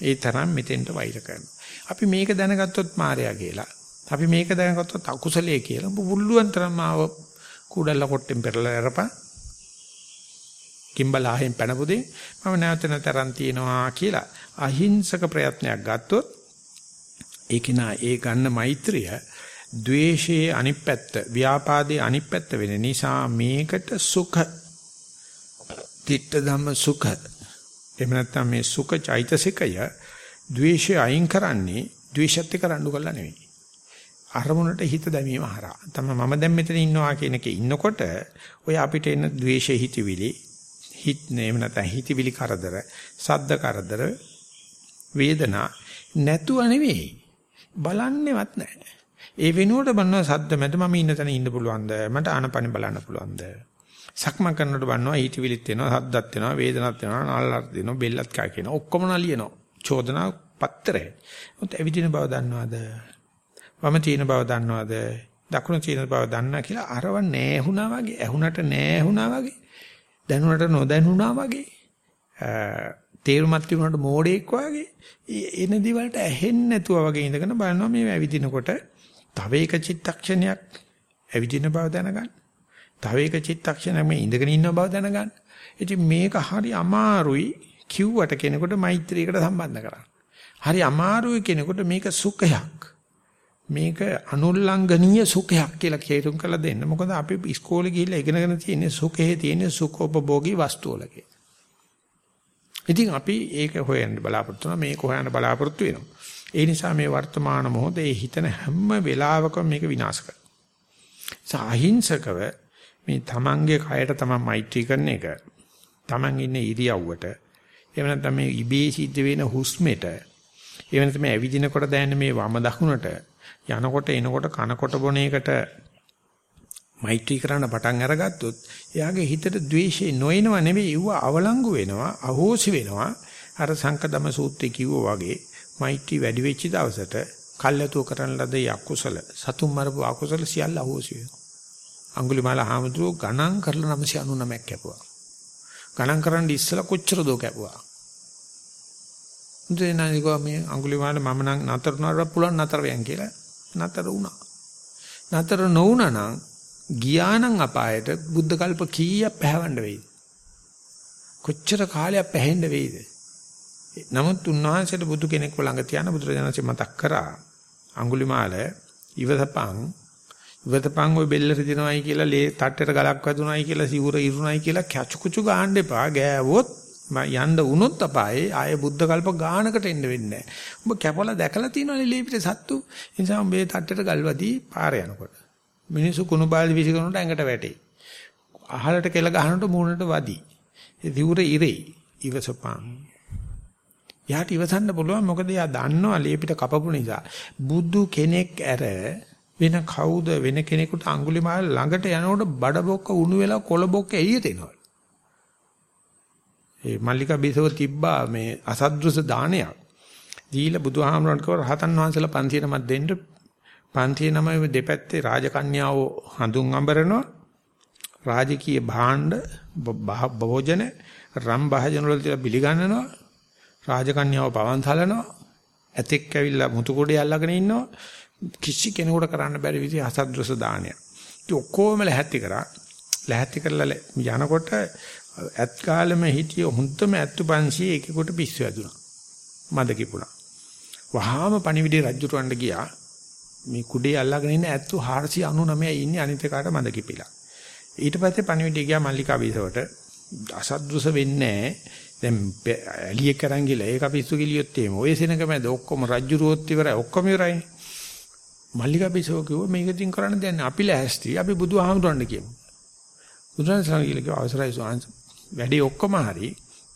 ඒ තරම් මෙතෙන්ට වෛර අපි මේක දැනගත්තොත් මායя කියලා. අපි මේක දැනගත්තොත් අකුසලයේ කියලා. බුල්ලුවන් තරම් ආව කුඩල්ල කොට්ටෙන් පෙරලා අරපන්. කිම්බලාහෙන් පැනපුදේ මම නැවත නැතරන් තියනවා කියලා අහිංසක ප්‍රයත්නයක් ගත්තොත් ඒක නා ඒ ගන්න මෛත්‍රිය ද්වේෂයේ අනිත් පැත්ත ව්‍යාපාදයේ අනිත් පැත්ත වෙන නිසා මේකට සුඛ තිත්ත ධම්ම සුඛ එහෙම නැත්නම් මේ සුඛ චෛතසිකය ද්වේෂය අයින් කරන්නේ ද්වේෂත් එක්ක රණ්ඩු කරලා නෙවෙයි. අරමුණට හිත දැමීම හරහා. තමයි මම දැන් මෙතන ඉන්නවා කියන එකේ ඉන්නකොට ඔය අපිට එන ද්වේෂය හිතවිලි හිත නේම නැත්නම් හිතවිලි කරදර, සද්ද කරදර, වේදනා නැතුව නෙවෙයි. බලන්නේවත් නැහැ. ඒ වෙනුවට බලනවා සද්ද මැද මම ඉන්න තැන ඉන්න පුළුවන්ද? මට ආනපන බලන්න පුළුවන්ද? සක්මන් කරනකොට බලනවා හිතවිලිත් වෙනවා, සද්දත් වෙනවා, වේදනත් වෙනවා, නාලලත් දෙනවා, බෙල්ලත් කා කියනවා. ඔක්කොම නලියනවා. චෝදනා පත්‍රය. මොකද ඇවිදින බව දන්නවද? වම තියෙන බව දන්නවද? දකුණ තියෙන බව දන්නා කියලා අරව නෑහුණා වගේ, ඇහුණට නෑහුණා වගේ, දැනුණට නොදැනුණා වගේ. තේරුමත් තිබුණාට මෝඩෙක් වගේ එන දිවලට ඇහෙන්නේ නැතුව වගේ ඉඳගෙන බලනවා මේ ඇවිදිනකොට තව එක චිත්තක්ෂණයක් ඇවිදින බව දැනගන්න. තව එක චිත්තක්ෂණයක් මේ ඉඳගෙන ඉන්න බව දැනගන්න. ඉතින් මේක හරි අමාරුයි කිව්වට කෙනෙකුට මෛත්‍රියකට සම්බන්ධ කරන්න. හරි අමාරුයි කෙනෙකුට මේක සුඛයක්. මේක අනුල්ලංඝනීය සුඛයක් කියලා කියතුම් කරලා දෙන්න. මොකද අපි ඉස්කෝලේ ගිහිල්ලා ඉගෙනගෙන තියෙන්නේ සුඛේ තියෙන සුඛෝපභෝගී වස්තුවලක. ඉතින් අපි ඒක හොයන්න බලාපොරොත්තු වෙනවා මේක හොයන්න බලාපොරොත්තු වෙනවා. ඒ නිසා මේ වර්තමාන මොහොතේ හිතන හැම වෙලාවකම මේක විනාශ කරනවා. සාහිංසකව මේ තමන්ගේ කයට තමන් මෛත්‍රී කරන එක තමන් ඉන්නේ ඉරියව්වට එහෙම නැත්නම් මේ ඉබේ සිද්ධ වෙන හුස්මෙට එහෙම නැත්නම් ඇවිදිනකොට දැනෙන මේ වම දකුණට යනකොට එනකොට කනකොට බොන එකට මෛත්‍රී කරන්න පටන් අරගත්තොත් එයාගේ හිතට ද්වේෂය නොයනව නෙවෙයි ඌව අවලංගු වෙනවා අහෝසි වෙනවා. අර සංකදම සූත්‍රයේ කිව්වා වගේ මෛත්‍රී වැඩි වෙච්ච දවසට කල්යතුව කරන ලද යකුසල සතුම් මරපු අකුසල සියල්ල අහෝසි වෙනවා. අඟුලිමාල හාමුදුරුවෝ ගණන් කරලා 999ක් කැපුවා. ගණන් කරන්න ඉස්සලා කොච්චර දෝ කැපුවා. දෙනානිකෝ මේ අඟුලිමාල මම නම් නතර වුණාට පුළුවන් නතර වෙයන් කියලා නතර වුණා. නතර නොවුණා නම් ගියානම් අපායට බුද්ධ කල්ප කීයක් පැහැවන්න වෙයිද? කොච්චර කාලයක් පැහැෙන්න වෙයිද? නමුත් උන්වහන්සේට බුදු කෙනෙක්ව ළඟ තියාන බුදුරජාණන්සේ මතක් කරා අඟුලිමාල ඉවසපන් ඉවතපන් ඔය බෙල්ල රිදෙනවයි කියලා ලේ තට්ටේට ගලක් වැදුනයි කියලා සිවුර ඉරුණයි කියලා කැචුකුචු ගහන්න එපා ගෑවොත් යන්න වුණොත් අපායේ ආයේ බුද්ධ කල්ප ගානකට එන්න වෙන්නේ නැහැ. උඹ කැපලා දැකලා තියෙනවනේ ලේ පිට සත්තු. ඒ නිසා උඹේ තට්ටේට ගල්වදී පාර යනකොට. මිනිස්සු කුණු බාලි විසිකරනකොට ඇඟට වැටේ. අහලට කෙල ගහනකොට මූණට වදී. ඒ සිවුර ඉරේ. ඉවසපන්. යාට ඉවසන්න පුළුවන් මොකද යා දන්නවා ලේ පිට කපපු නිසා. බුදු කෙනෙක් ඇර වෙන කවුද වෙන කෙනෙකුට අඟුලිමාල ළඟට යනකොට බඩ බොක්ක උණු වෙලා කොළ බොක්ක එළියට එනවා. ඒ මල්ලිකා බිසව තිබ්බා මේ අසද්දෘස දානයක්. දීලා බුදුහාමරන්ට කව රහතන් වහන්සේලා 500 නමක් දෙන්න 500 නම දෙපැත්තේ රාජකන්‍යාව හඳුන් අඹරනවා. රාජකීය භාණ්ඩ භෝජන රම් භාජන වල තියලා පිළිගන්නනවා. රාජකන්‍යාව පවන් සලනවා. ඇතෙක් ඇවිල්ලා මුතු කුඩේ අල්ලගෙන ඉන්නවා. කිසි කෙනෙකුට කරන්න බැරි විදිහ අසද්දෘස දානයක්. ඉතින් ඔක්කොම ලැහැත්ති කරා. ලැහැත්ති කරලා යනකොට ඇත් කාලෙම හිටිය හුන්තම ඇත්තු 500 එකෙකුට පිස්සු ඇදුනා. මද කිපුණා. වහාම පණිවිඩේ රජුරවන්න ගියා. මේ කුඩේ අල්ලගෙන ඉන්න ඇත්තු 499 ඉන්නේ අනිත් එකාට මද කිපිලා. ඊට පස්සේ පණිවිඩය ගියා මල්ලිකා බීසවට අසද්දුස වෙන්නේ දැන් ඇලියෙක් කරන් ගිහලා ඒක පිස්සු කිලියොත් එහෙම ඔය සෙනඟ මැද ඔක්කොම රජ්ජුරුවොත් ඉවරයි ඔක්කොම ඉවරයි. මල්ලිකා බීසෝ කිව්වා මේක දින් කරන්න දැන් අපි ලෑස්ති අපි බුදුහාමුදුරන්ට කියමු. බුදුරජාණන් සංගීලක අවසරයි ස්වාමීන් වැඩි ඔක්කොම හරි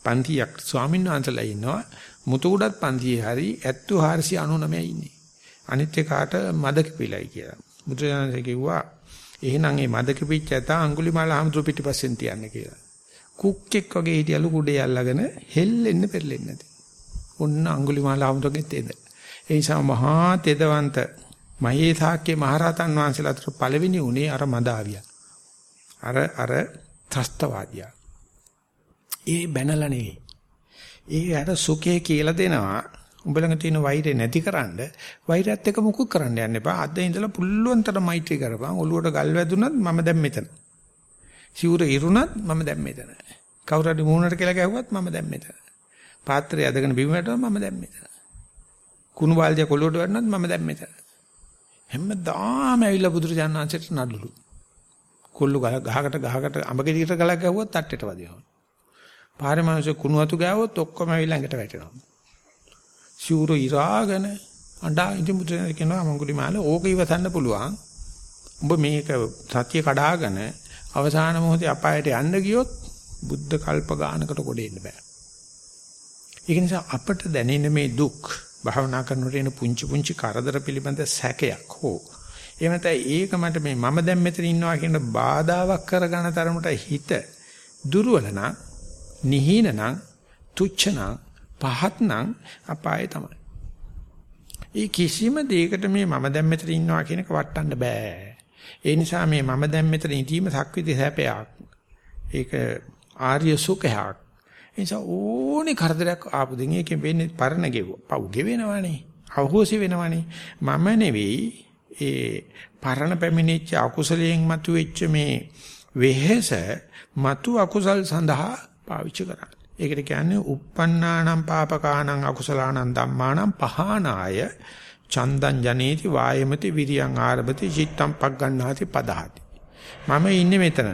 පන්තියක් ස්වාමීන් වහන්සේලා ඉන්නවා මුතු උඩත් පන්තියේ හරි 7499 ඉන්නේ. අනිත් එකාට මද කිපිලයි කියලා. බුදුරජාණන්සේ කිව්වා එහෙනම් මේ මද කිපිච්ච ඇත අඟුලිමාල හමුදුර පිටිපස්සෙන් තියන්න කියලා. කුක්කෙක් වගේ හිටියලු කුඩේ අල්ලගෙන හෙල්ලෙන්න පෙරලෙන්නේ නැති. ඔන්න අඟුලිමාල හමුදුරගේ තෙද. ඒ නිසා මහා තෙදවන්ත මහේසාක්‍ය මහරහතන් වහන්සේලා අතර පළවෙනි උනේ අර මදාවිය. අර අර ත්‍ස්තවාදියා. ඒ බැනලා නෙවෙයි. ඒ අර සුඛේ කියලා දෙනවා. උඹ ළඟ තියෙන වෛරය නැතිකරන්න වෛරයත් එක්ක මුකුත් කරන්න යන්න එපා. අද ඉඳලා පුළුවන් තරම් මෛත්‍රී කරපන්. ඔළුවට ගල් වැදුනත් මම දැන් මෙතන. සිවුර ඉරුණත් මම දැන් මෙතන. කවුරු හරි මූණට කියලා ගැහුවත් මම දැන් මෙතන. පාත්‍රය අදගෙන බිම වැටුණා මම දැන් මෙතන. කුණු බාල්දිය කොළුවට වැටුණත් මම දැන් මෙතන. හැමදාම ඇවිල්ලා බුදුරජාණන් වහන්සේට නඩලු. කොල්ල ගහකට ගහකට අඹ ගෙඩියට ගලක් ගැහුවොත් තට්ටෙට වදිනවා. පාරේ මිනිස්සු කුණු වතු ගෑවොත් ඔක්කොම ඇවිල්ලා ළඟට වැටෙනවා. සිවුර ඉරාගෙන අඬා ඉඳි මුද්‍රණ කියනවා මංගුලි මාල ඕක ඉවසන්න පුළුවන්. උඹ මේක සත්‍ය කඩාගෙන අවසාන මොහොතේ අපායට යන්න ගියොත් බුද්ධ කල්ප ගානකට කොට එන්න බෑ. ඒක නිසා අපට දැනෙන මේ දුක් භවනා කරනකොට එන පුංචි පුංචි කරදර පිළිබඳ සැකයක් හෝ එහෙම නැත්නම් ඒක මට මේ මම දැන් මෙතන ඉන්නවා කියන බාධාවක් කරගන්න තරමට හිත දුර්වල නම් නිහින නම් තුච්ච නම් පහත් නම් අපාය තමයි. ඒ කිසිම දෙයකට මේ මම දැන් මෙතන ඉන්නවා කියන එක වටන්න බෑ. ඒ නිසා මේ මම දැන් මෙතන ඉඳීම සක්විති සැපයක්. ඒක ආර්ය සුඛයක්. ඒ නිසා ඕනේ කරදරයක් ආපු දෙන් ඒකෙන් වෙන්නේ පරණ ගෙව. පව් ගෙවෙනවනේ. අවහෝසි වෙනවනේ. මම නෙවෙයි ඒ පරණ පැමිණිච්ච අකුසලයෙන් මතුවෙච්ච මේ වෙහෙස මතු අකුසල් සඳහා පාවිච්චි කරන්නේ. ඒකට කියන්නේ uppannānaṁ pāpakānaṁ akusalaanaṁ dhammānaṁ pahānāය චන්දං ජනේති වායමති විරියං ආරභති චිත්තං පග්ගණ්ණාති පදහති. මම ඉන්නේ මෙතන.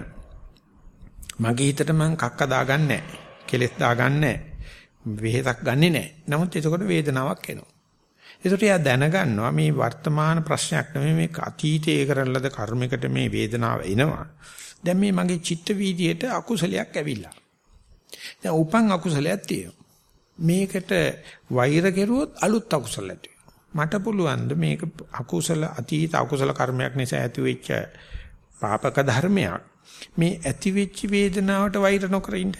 මගේ හිතට මං කක්ක දාගන්නේ නැහැ. කෙලෙස් දාගන්නේ නැහැ. වෙහෙසක් ගන්නෙ නැහැ. නමුත් එතකොට වේදනාවක් එනවා. ඒකට එයා දැනගන්නවා මේ වර්තමාන ප්‍රශ්නයක් නෙමෙයි මේ අතීතයේ කරන ලද කර්මයකට මේ වේදනාව එනවා. දැන් මේ මගේ චිත්ත වීදියේට අකුසලයක් ඇවිල්ලා. දැන් උපන් අකුසලයක් තියෙනවා. මේකට වෛර කෙරුවොත් අලුත් අකුසල ඇති මට පුළුවන් මේක අකුසල අතීත අකුසල කර්මයක් නිසා ඇතිවෙච්ච පාපක ධර්මයක් මේ ඇතිවෙච්ච වේදනාවට වෛර නොකර ඉන්න.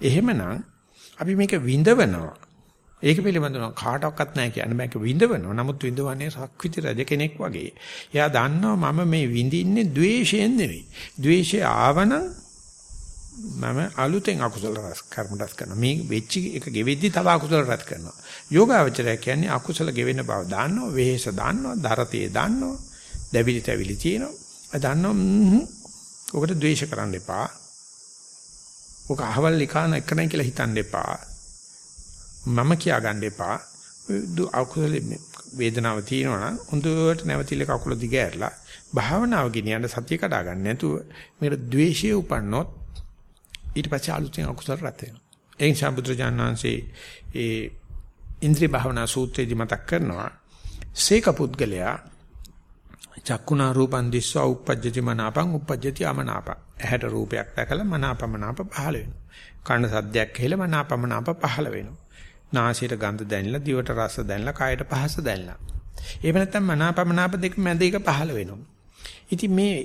එහෙමනම් අපි මේක විඳවනවා. ඒක පිළිබඳව කාටවත් නැහැ කියන්නේ මේක විඳවනවා. නමුත් විඳවන්නේ සක්විති රජ කෙනෙක් වගේ. එයා දන්නවා මම මේ විඳින්නේ द्वේෂයෙන් නෙවෙයි. द्वේෂය ආවනම් මම අලුතෙන් අකුසල රස කර්ම රස කරනවා. මේ වෙච්ච එක ගෙවෙද්දි තව අකුසල රස කරනවා. යෝගාවචරය කියන්නේ අකුසල ගෙවෙන බව දාන්නවා, වෙහෙස දාන්නවා, දරතේ දාන්නවා, දැවිලි තැවිලි තියෙනවා. දන්නවා ඔකට ද්වේෂ කරන්න එපා. ඔක අහවල් ලිකාන එකනයි කියලා හිතන්න එපා. මම කියා ගන්න එපා. අකුසල වේදනාව තියෙනවා නම් හොඳට නැවතිල කකුල දිග ඇරලා භාවනාව ගෙනියන්න සතිය කඩා ගන්න නැතුව මේකට ද්වේෂය උපන්නොත් ඊට පස්සේ අලුතෙන් අකුසල රැත් වෙනවා. ඒ නිසා බුදුරජාණන් ඒ ඉන්ද්‍රිය භාවනා සූත්‍රයේදී මතක් කරනවා සීක පුද්ගලයා චක්කුණා රූපං දිස්වා uppajjati මනාපං uppajjati අමනාපං. ඇහැට රූපයක් දැකලා මනාපමනාප පහළ වෙනවා. කන සද්දයක් ඇහිලා මනාපමනාප පහළ වෙනවා. නාසයට ගඳ දැනෙලා, දිවට රස දැනෙලා, කයට පහස දැනෙලා. එහෙම නැත්නම් මනාපමනාප දෙක මැද එක පහළ වෙනවා. ඉතින් මේ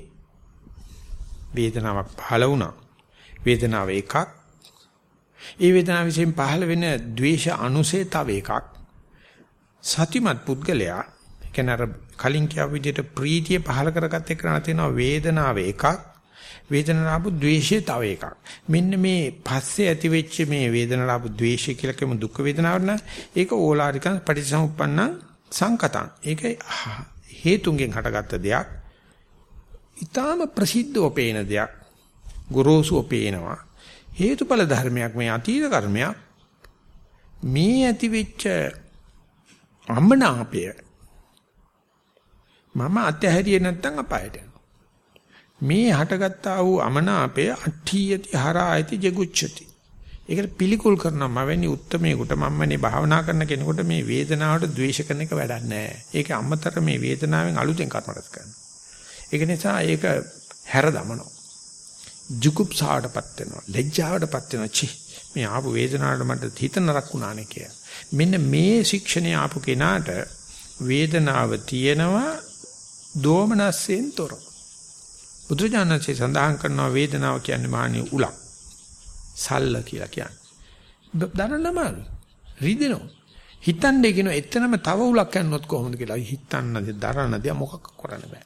වේදනාවක් පහළ වුණා. වේදනාව එකක්. ඒ වේදනාව විසින් පහළ වෙන ද්වේෂ අනුසය තව එකක්. සතිමත් පුද්ගලයා කියන්නේ අර කලින් කියව විදිහට ප්‍රීතිය පහළ කරගත් එක්කන තියෙනවා වේදනාව එකක්. වේදනාව ද්වේෂය තව එකක්. මෙන්න මේ පස්සේ ඇති වෙච්ච මේ වේදනාව ද්වේෂය කියලා කියමු දුක් වේදනාවක් නම් ඒක ඕලාරිකං පටිච්චසමුප්පන්න සංකතං. ඒක හේතුන්ගෙන් හටගත්ත දෙයක්. ඊටාම ප්‍රසිද්ධව පේන දෙයක්. ගොරෝසුව පේනවා. හේතුඵල ධර්මයක් මේ අතීත කර්මයක් මේ ඇති වෙච්ච අමනාපය මම අත්හැරියේ නැත්තම් අපායට මේ හටගත්තා වූ අමනාපය අට්ඨියති හරායති ජගුච්ඡති ඒකට පිළිකුල් කරනවා මවැනි උත්මේකට මම්මනේ භාවනා කරන කෙනෙකුට මේ වේදනාවට ද්වේෂ කරන එක වැඩක් නැහැ. ඒක අමතර මේ වේදනාවෙන් අලුතෙන් කර්ම රැස් කරනවා. ඒක නිසා ඒක හැර දමනවා. ජුකුප්සාවටපත් වෙනවා. ලැජ්ජාවටපත් වෙනවා. චි මේ ආපු වේදනාවට මට හිත නරක් වුණානේ කියලා. මෙන්න මේ ශික්ෂණය ආපු කෙනාට වේදනාව තියෙනවා දෝමනස්යෙන් තොර. බුදුජානකසේ සඳහන් කරනවා වේදනාව කියන්නේ මානිය උලක්. සල්ල කියලා කියන්නේ. දරන්නම රිදෙනවා. හිතන්නේ කියන එතනම තව උලක් යන්නොත් කොහොමද කියලා හිතන්නද දරන්නද මොකක් කරන්න බෑ.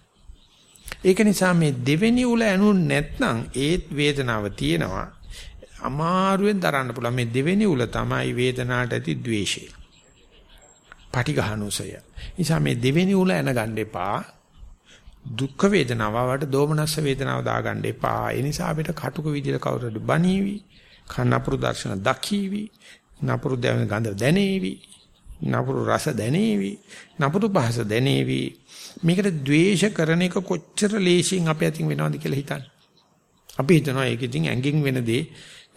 ඒක නිසා මේ දෙවෙනි උල ඇනුන් නැත්නම් ඒත් වේදනාව තියෙනවා. අමාරුවෙන් දරන්න පුළුවන් මේ දෙවෙනි උල තමයි වේදනාවට ඇති द्वේෂය. පටිඝානුසය. නිසා මේ දෙවෙනි උල ඇන ගන්න එපා. දුක් වේදනාව වට දෝමනස්ස වේදනාව දාගන්න එපා. ඒ නිසා අපිට කටුක විදිහට කවුරුද බණීවි. කනපුරු දර්ශන දකීවි. නපුරු දැවෙන ගඳ දැනේවි. නපුරු රස දැනේවි. නපුරු භාෂ දැනේවි. මේකට ද්වේෂ කරන එක කොච්චර ලේසියෙන් අපේ අතින් වෙනවද කියලා හිතන්න. අපි හිතනවා ඒක ඉතින් ඇඟින් වෙන දේ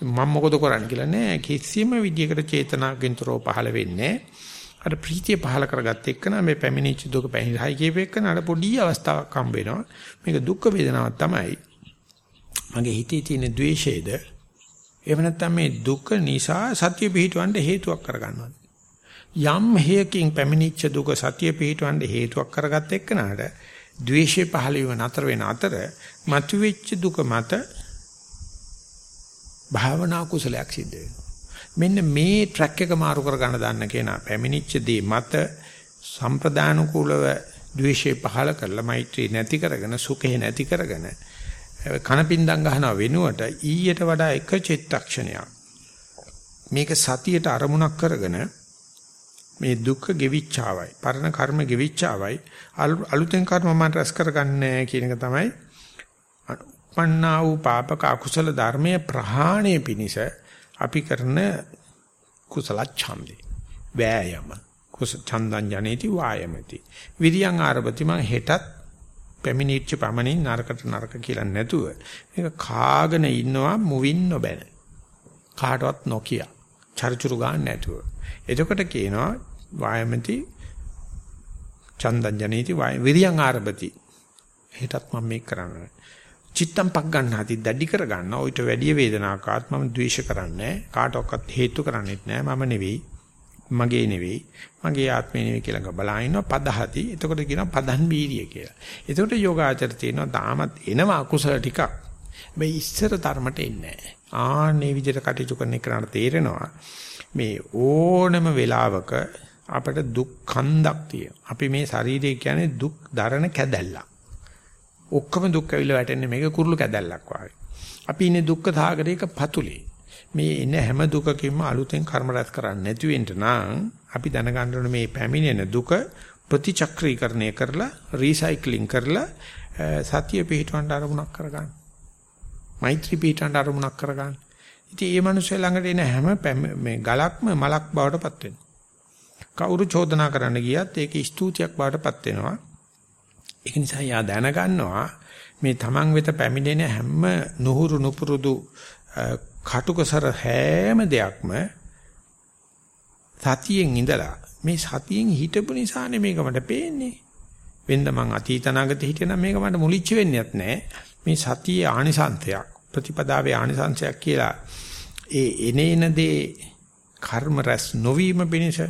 මම මොකද කරන්නේ කියලා නෑ කිසිම විදියකට චේතනාවෙන්තරෝ පහළ වෙන්නේ අර ප්‍රීතිය පහළ කරගත්ත එක්කන මේ පැමිණිච්ච දුක පැහිරයි කියපෙන්න අර පොඩි අවස්ථාවක් හම්බ වෙනවා. මේක දුක් වේදනාවක් තමයි. මගේ හිතේ තියෙන द्वේෂයේද එහෙම නැත්නම් මේ දුක නිසා සත්‍ය පිහිටවන්න හේතුවක් කරගන්නවා යම් හේයකින් පැමිණිච්ච දුක සත්‍ය පිහිටවන්න හේතුවක් කරගත්ත එක්කනට ද්වේෂය පහළ වීම නතර වෙන අතර මතුවෙච්ච දුක මත භාවනා කුසලයක් සිද්ධ වෙනවා. මෙන්න මේ ට්‍රැක් එක මාරු කර ගන්න දන්න කෙනා පැමිණිච්ච දේ මත සම්ප්‍රදාන කුලව ද්වේෂය පහල කරලා මෛත්‍රී නැති කරගෙන සුඛේ නැති කරගෙන කනපින්දම් ගහනවා වෙනුවට ඊයට වඩා එක චිත්තක්ෂණයක්. මේක සතියට අරමුණක් කරගෙන මේ දුක්ඛ ගෙවිච්චාවයි පරණ කර්ම ගෙවිච්චාවයි අලුතෙන් කර්ම මම රැස් කරගන්නේ කියන එක තමයි උපන්නා වූ පාපක අකුසල ධර්මයේ ප්‍රහාණය පිණිස අපි කරන කුසල ඡන්දේ. වෑයම. කුස ඡන්දං ජනේති වායමති. විරියං ආරභති මං හෙටත් පැමිණිච්ච පමණින් නරකට නරක කියලා නැතුව මේක කාගෙන ඉන්නවා මුවින් නොබැන. කාටවත් නොකිය. චරිචුරු ගන්න නැතුව. එතකොට කියනවා වායමති ඡන්දං ජනේති වාය විරියං ආරභති හෙටත් මම මේක කරන්නේ චිත්තම් පක් ගන්නාති දැඩි කර ගන්න. ඔయిత වැඩි වේදනාවක් ආත්මම ද්වේෂ කරන්නේ කාටවත් හේතු කරන්නේත් නෑ මම නෙවෙයි. මගේ නෙවෙයි. මගේ ආත්මේ නෙවෙයි කියලා බලා ඉන්නවා. පදහති. එතකොට කියනවා පදන් බීරිය කියලා. එතකොට යෝගාචර තියෙනවා තාමත් එනවා අකුසල ටිකක්. මේ ඉස්සර ධර්මයට එන්නේ නෑ ආන්නේ විදිහට කටයුතු කරන එකට තේරෙනවා මේ ඕනම වෙලාවක අපට දුක් කන්දක් තියෙනවා. අපි මේ ශරීරය කියන්නේ දුක් දරන කැදැල්ලක්. ඔක්කොම දුක් ඇවිල්ලා වැටෙන්නේ මේක කුරුළු කැදල්ලක් වගේ. අපි ඉන්නේ දුක්ඛ සාගරයක පතුලේ. මේ එන හැම දුකකින්ම අලුතෙන් කර්ම රැස් කරන්නේ නැති වෙන්න නම් අපි දැනගන්න ඕනේ මේ පැමිණෙන දුක ප්‍රතිචක්‍රීකරණය කරලා රීසයික්ලින් කරලා සතිය පිහිටවන්න අරමුණක් කරගන්න. මෛත්‍රී පිහිටවන්න අරමුණක් කරගන්න. ඉතින් මේ මිනිස්සු ළඟට එන හැම මේ ගලක්ම මලක් බවට පත් වෙනවා. කවුරු චෝදනා කරන්න ගියත් ඒක ස්තුතියක් බවට පත් වෙනවා. ඒක නිසා යා දැනගන්නවා මේ Taman වෙත පැමිණෙන හැම නුහුරු නුපුරුදු කටුකසර හැම දෙයක්ම සතියෙන් ඉඳලා මේ සතියෙන් හිටපු නිසානේ මේක මට පේන්නේ. වෙන්න මං අතීතනාගත හිටියනම් මේක මට මුලිච්ච වෙන්නේත් නැහැ. මේ සතියේ ආනිසංශයක් ප්‍රතිපදාවේ ආනිසංශයක් කියලා ඒ එනේන දේ කර්ම රැස් නොවීම පිණිස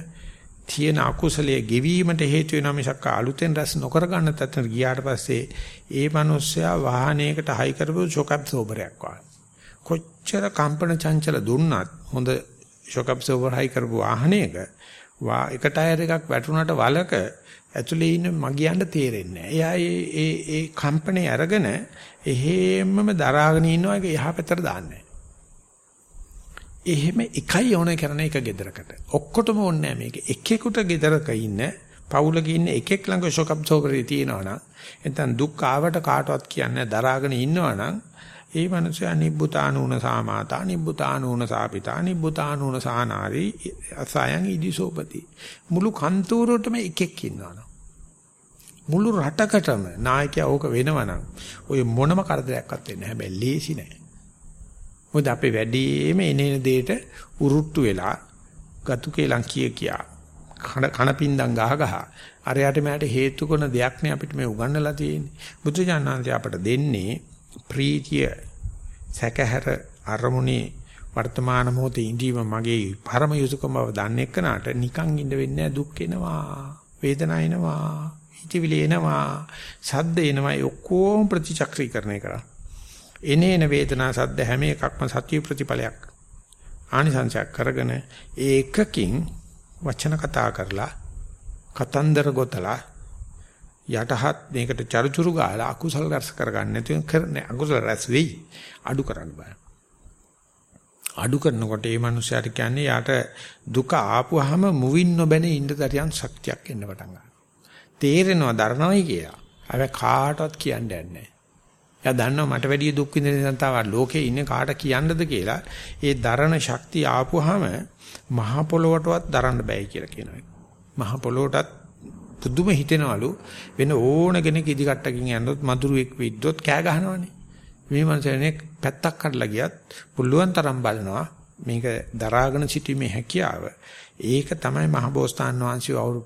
තියෙන අකුසලයේ ගෙවීමට හේතු වෙනවා මිසක් අලුතෙන් රැස් නොකර ගන්න තත්ත්වයට ගියාට පස්සේ ඒ මිනිස්සයා වාහනයකට හයි කරපු ෂොක් ඇබ්සෝබරයක් වගේ. කොච්චර කම්පන චංචල දුන්නත් හොඳ ෂොක් ඇබ්සෝබර් හයි කරපු වාහනයක වා එක ටයර් එකක් වැටුණාට වලක ඇතුලේ ඉන්න මගියන්න තේරෙන්නේ නැහැ. එයා ඒ ඒ ඒ කම්පනේ අරගෙන එහෙම්මම දරාගෙන ඉන්නවා ඒක එහා පැත්තට දාන්නේ එහෙම එකයි ඕන කරන එක ගෙදරකට. ඔක්කොටම ඕනේ මේක. එකෙකුට ගෙදරක ඉන්න පවුලක ඉන්න එකෙක් ළඟ ෂොක් අබ්සෝබරේ තියෙනවා නම් නැත්නම් දුක් ආවට කාටවත් කියන්නේ දරාගෙන ඉන්නවා නම් ඒ මනුස්සයා නිබ්බුතානූන සාමාතා නිබ්බුතානූන සාපිතා නිබ්බුතානූන සානාරි අසයන් ඉදිසෝපති මුළු කන්තෝරටම එකෙක් ඉන්නවනේ මුළු රටකටම නායකයා ඕක වෙනවනම් ඔය මොනම කරදරයක්වත් වෙන්නේ නැහැ හැබැයි ලේසි නෑ මොකද අපේ වැඩිම එනේන දෙයට උරුට්ටු වෙලා ගතු කේලම් කිය කියා කන පින්දම් ගහ ගහ අරයට මට හේතු කරන දෙයක් නේ අපිට මේ උගන්වලා තියෙන්නේ. බුදුජානනාංශය අපට දෙන්නේ ප්‍රීතිය සැකහැර අරමුණේ වර්තමාන මොහොතේ ඉඳීම මගේ පරම යුතුයකම බව දන්නේ කනට නිකන් ඉඳ වෙන්නේ දුක් එනවා වේදනා එනවා හිතවිලි එනවා සද්ද එනවා ඒ ඔක්කොම ප්‍රතිචක්‍රීකරණය කරා එනේන වේදනා සද්ද හැම එකක්ම සත්‍ය ප්‍රතිඵලයක්. ආනිසංසයක් කරගෙන ඒකකින් වචන කතා කරලා කතන්දර ගොතලා යටහත් මේකට චරුචුරු ගාලා අකුසල රැස් කරගන්න නැතුව කරන්නේ අකුසල රැස් වෙයි. අඩු කරන්න බෑ. අඩු කරනකොට මේ මනුස්සයාට කියන්නේ යාට දුක ආපුවාම මුවින් නොබැනේ ඉන්න දරියන් ශක්තියක් එන්න පටන් ගන්නවා. තේරෙනවා දරනවයි කියලා. හැබැයි කාටවත් කියන්න යන්නේ එයා දන්නවා මට වැඩිය දුක් විඳින නිසා තව ලෝකේ ඉන්නේ කාට කියන්නද කියලා ඒ දරණ ශක්තිය ආපුවාම මහ පොළොවටවත් දරන්න බෑ කියලා කියනවා මහ පොළොවටත් පුදුම හිතෙනවලු වෙන ඕන කෙනෙක් ඉදිකට්ටකින් යනොත් මදුරුවෙක් විද්දොත් කෑ ගහනවනේ. මේ මනුස්සයනේ පැත්තක් කඩලා ගියත් පුළුවන් තරම් බලනවා මේක දරාගෙන සිටීමේ හැකියාව. ඒක තමයි මහබෝසතාන් වහන්සේ අවුරු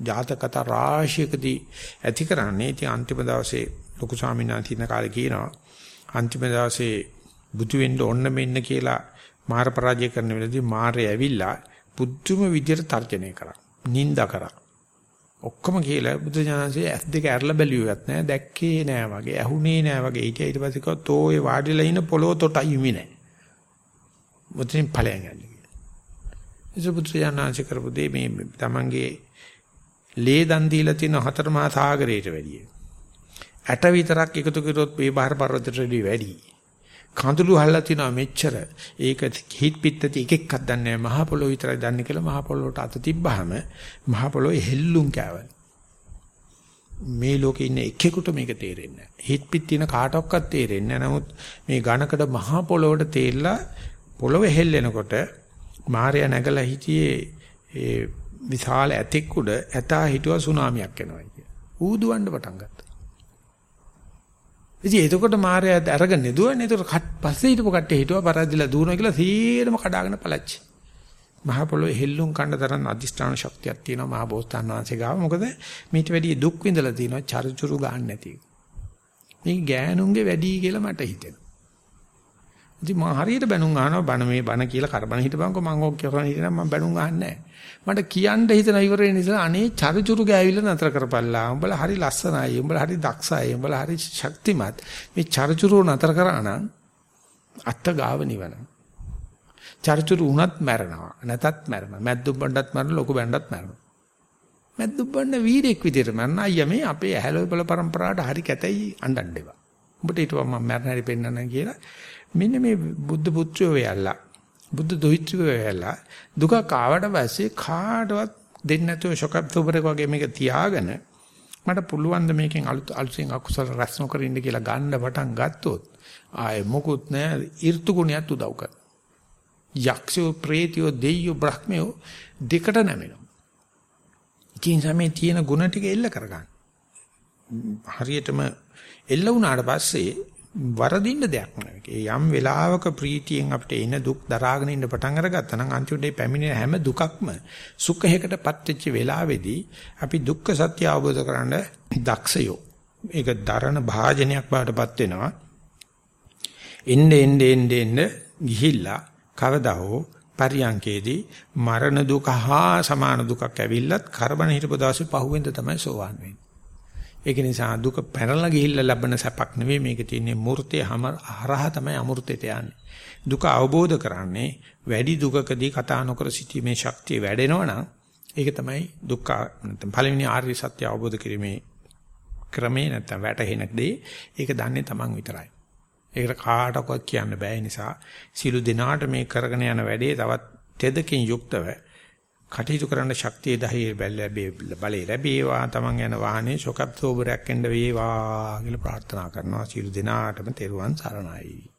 ජාතකත රාශියකදී ඇති කරන්නේ. ඉතින් අන්තිම දවසේ ලොකු ස්වාමීන් වහන්සේ ඉන්න කාලේ කියනවා අන්තිම දවසේ බුදු වෙන්න ඕන්න මෙන්න කියලා මාර පරාජය කරන වෙලාවේදී මාරය ඇවිල්ලා පුදුම විදියට තර්ජනය කරා. නිନ୍ଦා කරා. ඔක්කොම කියලා බුදු ජානසයේ ඇස් දෙක ඇරලා බැලුවෙත් නෑ දැක්කේ නෑ වගේ ඇහුනේ නෑ වගේ ඊට ඊට පස්සේ කිව්වා තෝයේ වාඩිලා ඉන්න පොළොව තොටයි යුමි නෑ. මුත්‍රින් ඵලයන් යන්නේ. ඒක බුදු ජානසයේ කරපු දේ මේ තමන්ගේ ලේ දන් දීලා තියෙන හතර මහා සාගරයට වැඩිය. ඇට විතරක් එකතු කරොත් මේ බාහිර පර්වතයට වැඩි. කඳුළු හල්ලා තිනවා මෙච්චර. ඒක හිට පිටති එක එකක් දන්නේ නැහැ. මහ පොළොව විතරයි දන්නේ කියලා මහ පොළොවට අත තිබ්බහම මහ පොළොවේ හෙල්ලුම් කෑවල. මේ ලෝකේ ඉන්න එකෙකුට මේක තේරෙන්නේ නැහැ. හිට පිට තියෙන කාටවත් තේරෙන්නේ නැහැ. නමුත් මේ ඝනකඩ මහ පොළොවට තේරලා පොළොවේ හෙල්ලෙනකොට මාර්යා නැගලා හිටියේ ඒ විශාල ඇතෙක් උඩ ඇතා හිටුවා සුනාමියක් එනවා කිය. ඌදුවන්න පටන් ගත්තා. ඉතින් එතකොට මාර්යා අරගෙන නෙදුවනේ. එතකොට පස්සේ හිටපු කට්ටිය හිටුවා පරද්දිලා දුවනවා කියලා සීරම කඩාගෙන පළච්චි. මහ පොළොවේ හෙල්ලුම් කණ්ඩ තරම් අධිෂ්ඨාන ශක්තියක් තියෙනවා මහ බෝසතාණන් වහන්සේ ගාව. මොකද මේට වැඩිය දුක් විඳලා තියෙනවා චරිචුරු ගන්න නැති. මේ ගෑනුන්ගේ වැඩි කියලා මට හිතෙනවා. ඉතින් මම හරියට බැනුම් අහනවා බණ මේ බණ කියලා කරබන හිටපන්කො මම ඔක් කරන හිටිනම් මම බැනුම් අහන්නේ නැහැ. මට කියන්න හිතන ඉවරේ නිසා අනේ චරිචුරු ගෑවිල නතර කරපල්ලා. උඹලා හරි ලස්සනයි. උඹලා හරි දක්ෂයි. උඹලා හරි ශක්තිමත්. මේ චරිචුරු නතර කරා නම් අත්ත ගාව නිවන. චරිචුරු උනත් මැරෙනවා. නැතත් මැරෙනවා. මැද්දුම් බණ්ඩත් මැරෙනවා. ලොකු බණ්ඩත් මැරෙනවා. මැද්දුම් බණ්ඩ වීරෙක් විදියට මැරෙන අයියා මේ අපේ ඇහැලෝ බල પરම්පරාවට හරි කැතයි අඬන්න එපා. උඹට ඊටව මම මැරෙන හැටි පෙන්නන්න කියලා මෙන්න මේ බුද්ධ පුත්‍රයෝ වෙයලා බුද්ධ දොහිත්‍රයෝ වෙයලා දුක කාවට පස්සේ කාටවත් දෙන්නේ නැතුව ෂොක් අබ්සෝබර් වගේ මේක තියාගෙන මට පුළුවන් ද මේකෙන් අලුත් අලුතෙන් අකුසල රැස් නොකර ඉන්න කියලා ගන්න පටන් ගත්තොත් ආයේ මොකුත් නැහැ ඍතු ගුණයක් උදව් කර. යක්ෂයෝ ප්‍රේතයෝ දෙයියෝ බ්‍රහ්මයෝ දෙකට නැමෙනවා. ඉතින් සමේ තියෙන ගුණ ටික එල්ල කරගන්න. හරියටම එල්ල වුණාට පස්සේ වරදින්න දෙයක් නෑ. යම් වෙලාවක ප්‍රීතියෙන් අපිට එන දුක් දරාගෙන ඉන්න පටන් අරගත්තා නම් අන්තිමට පැමිණෙන හැම දුකක්ම සුඛයකටපත් වෙච්ච වෙලාවේදී අපි දුක්ඛ සත්‍ය අවබෝධ කරගන්න දක්ෂයෝ. ඒක දරණ භාජනයක් බවටපත් වෙනවා. එන්නේ එන්නේ එන්නේ ගිහිල්ලා කවදා හෝ පරියංකේදී මරණ දුක හා සමාන දුකක් ඇවිල්ලත් කරබන හිටපු දවසේ පහුවෙන්ද තමයි සෝවාන් වෙන්නේ. ඒක නිසා දුක පැනලා ගිහිල්ලා ලබන සැපක් නෙවෙයි මේක තියෙන්නේ මූර්තයේ හරහා තමයි අමූර්තයට යන්නේ. දුක අවබෝධ කරන්නේ වැඩි දුකකදී කතා නොකර සිටීමේ ශක්තිය වැඩෙනවනම් ඒක තමයි දුක්ඛ නැත්නම් පළවෙනි ආර්ය සත්‍ය අවබෝධ කිරීමේ ක්‍රමේ නැත්නම් වැටහෙන දේ ඒක දන්නේ Taman විතරයි. ඒකට කාටවත් කියන්න බෑ නිසා සිළු දිනාට මේ කරගෙන යන වැඩේ තවත් තෙදකින් යුක්තව කටයුතු කරන්න ශක්තිය දහයේ බලය ලැබේවා තමන් යන වාහනේ ෂොක් ඇබ්සෝබරයක් එන්න වේවා කියලා ප්‍රාර්ථනා කරනවා. සියලු දෙනාටම තෙරුවන් සරණයි.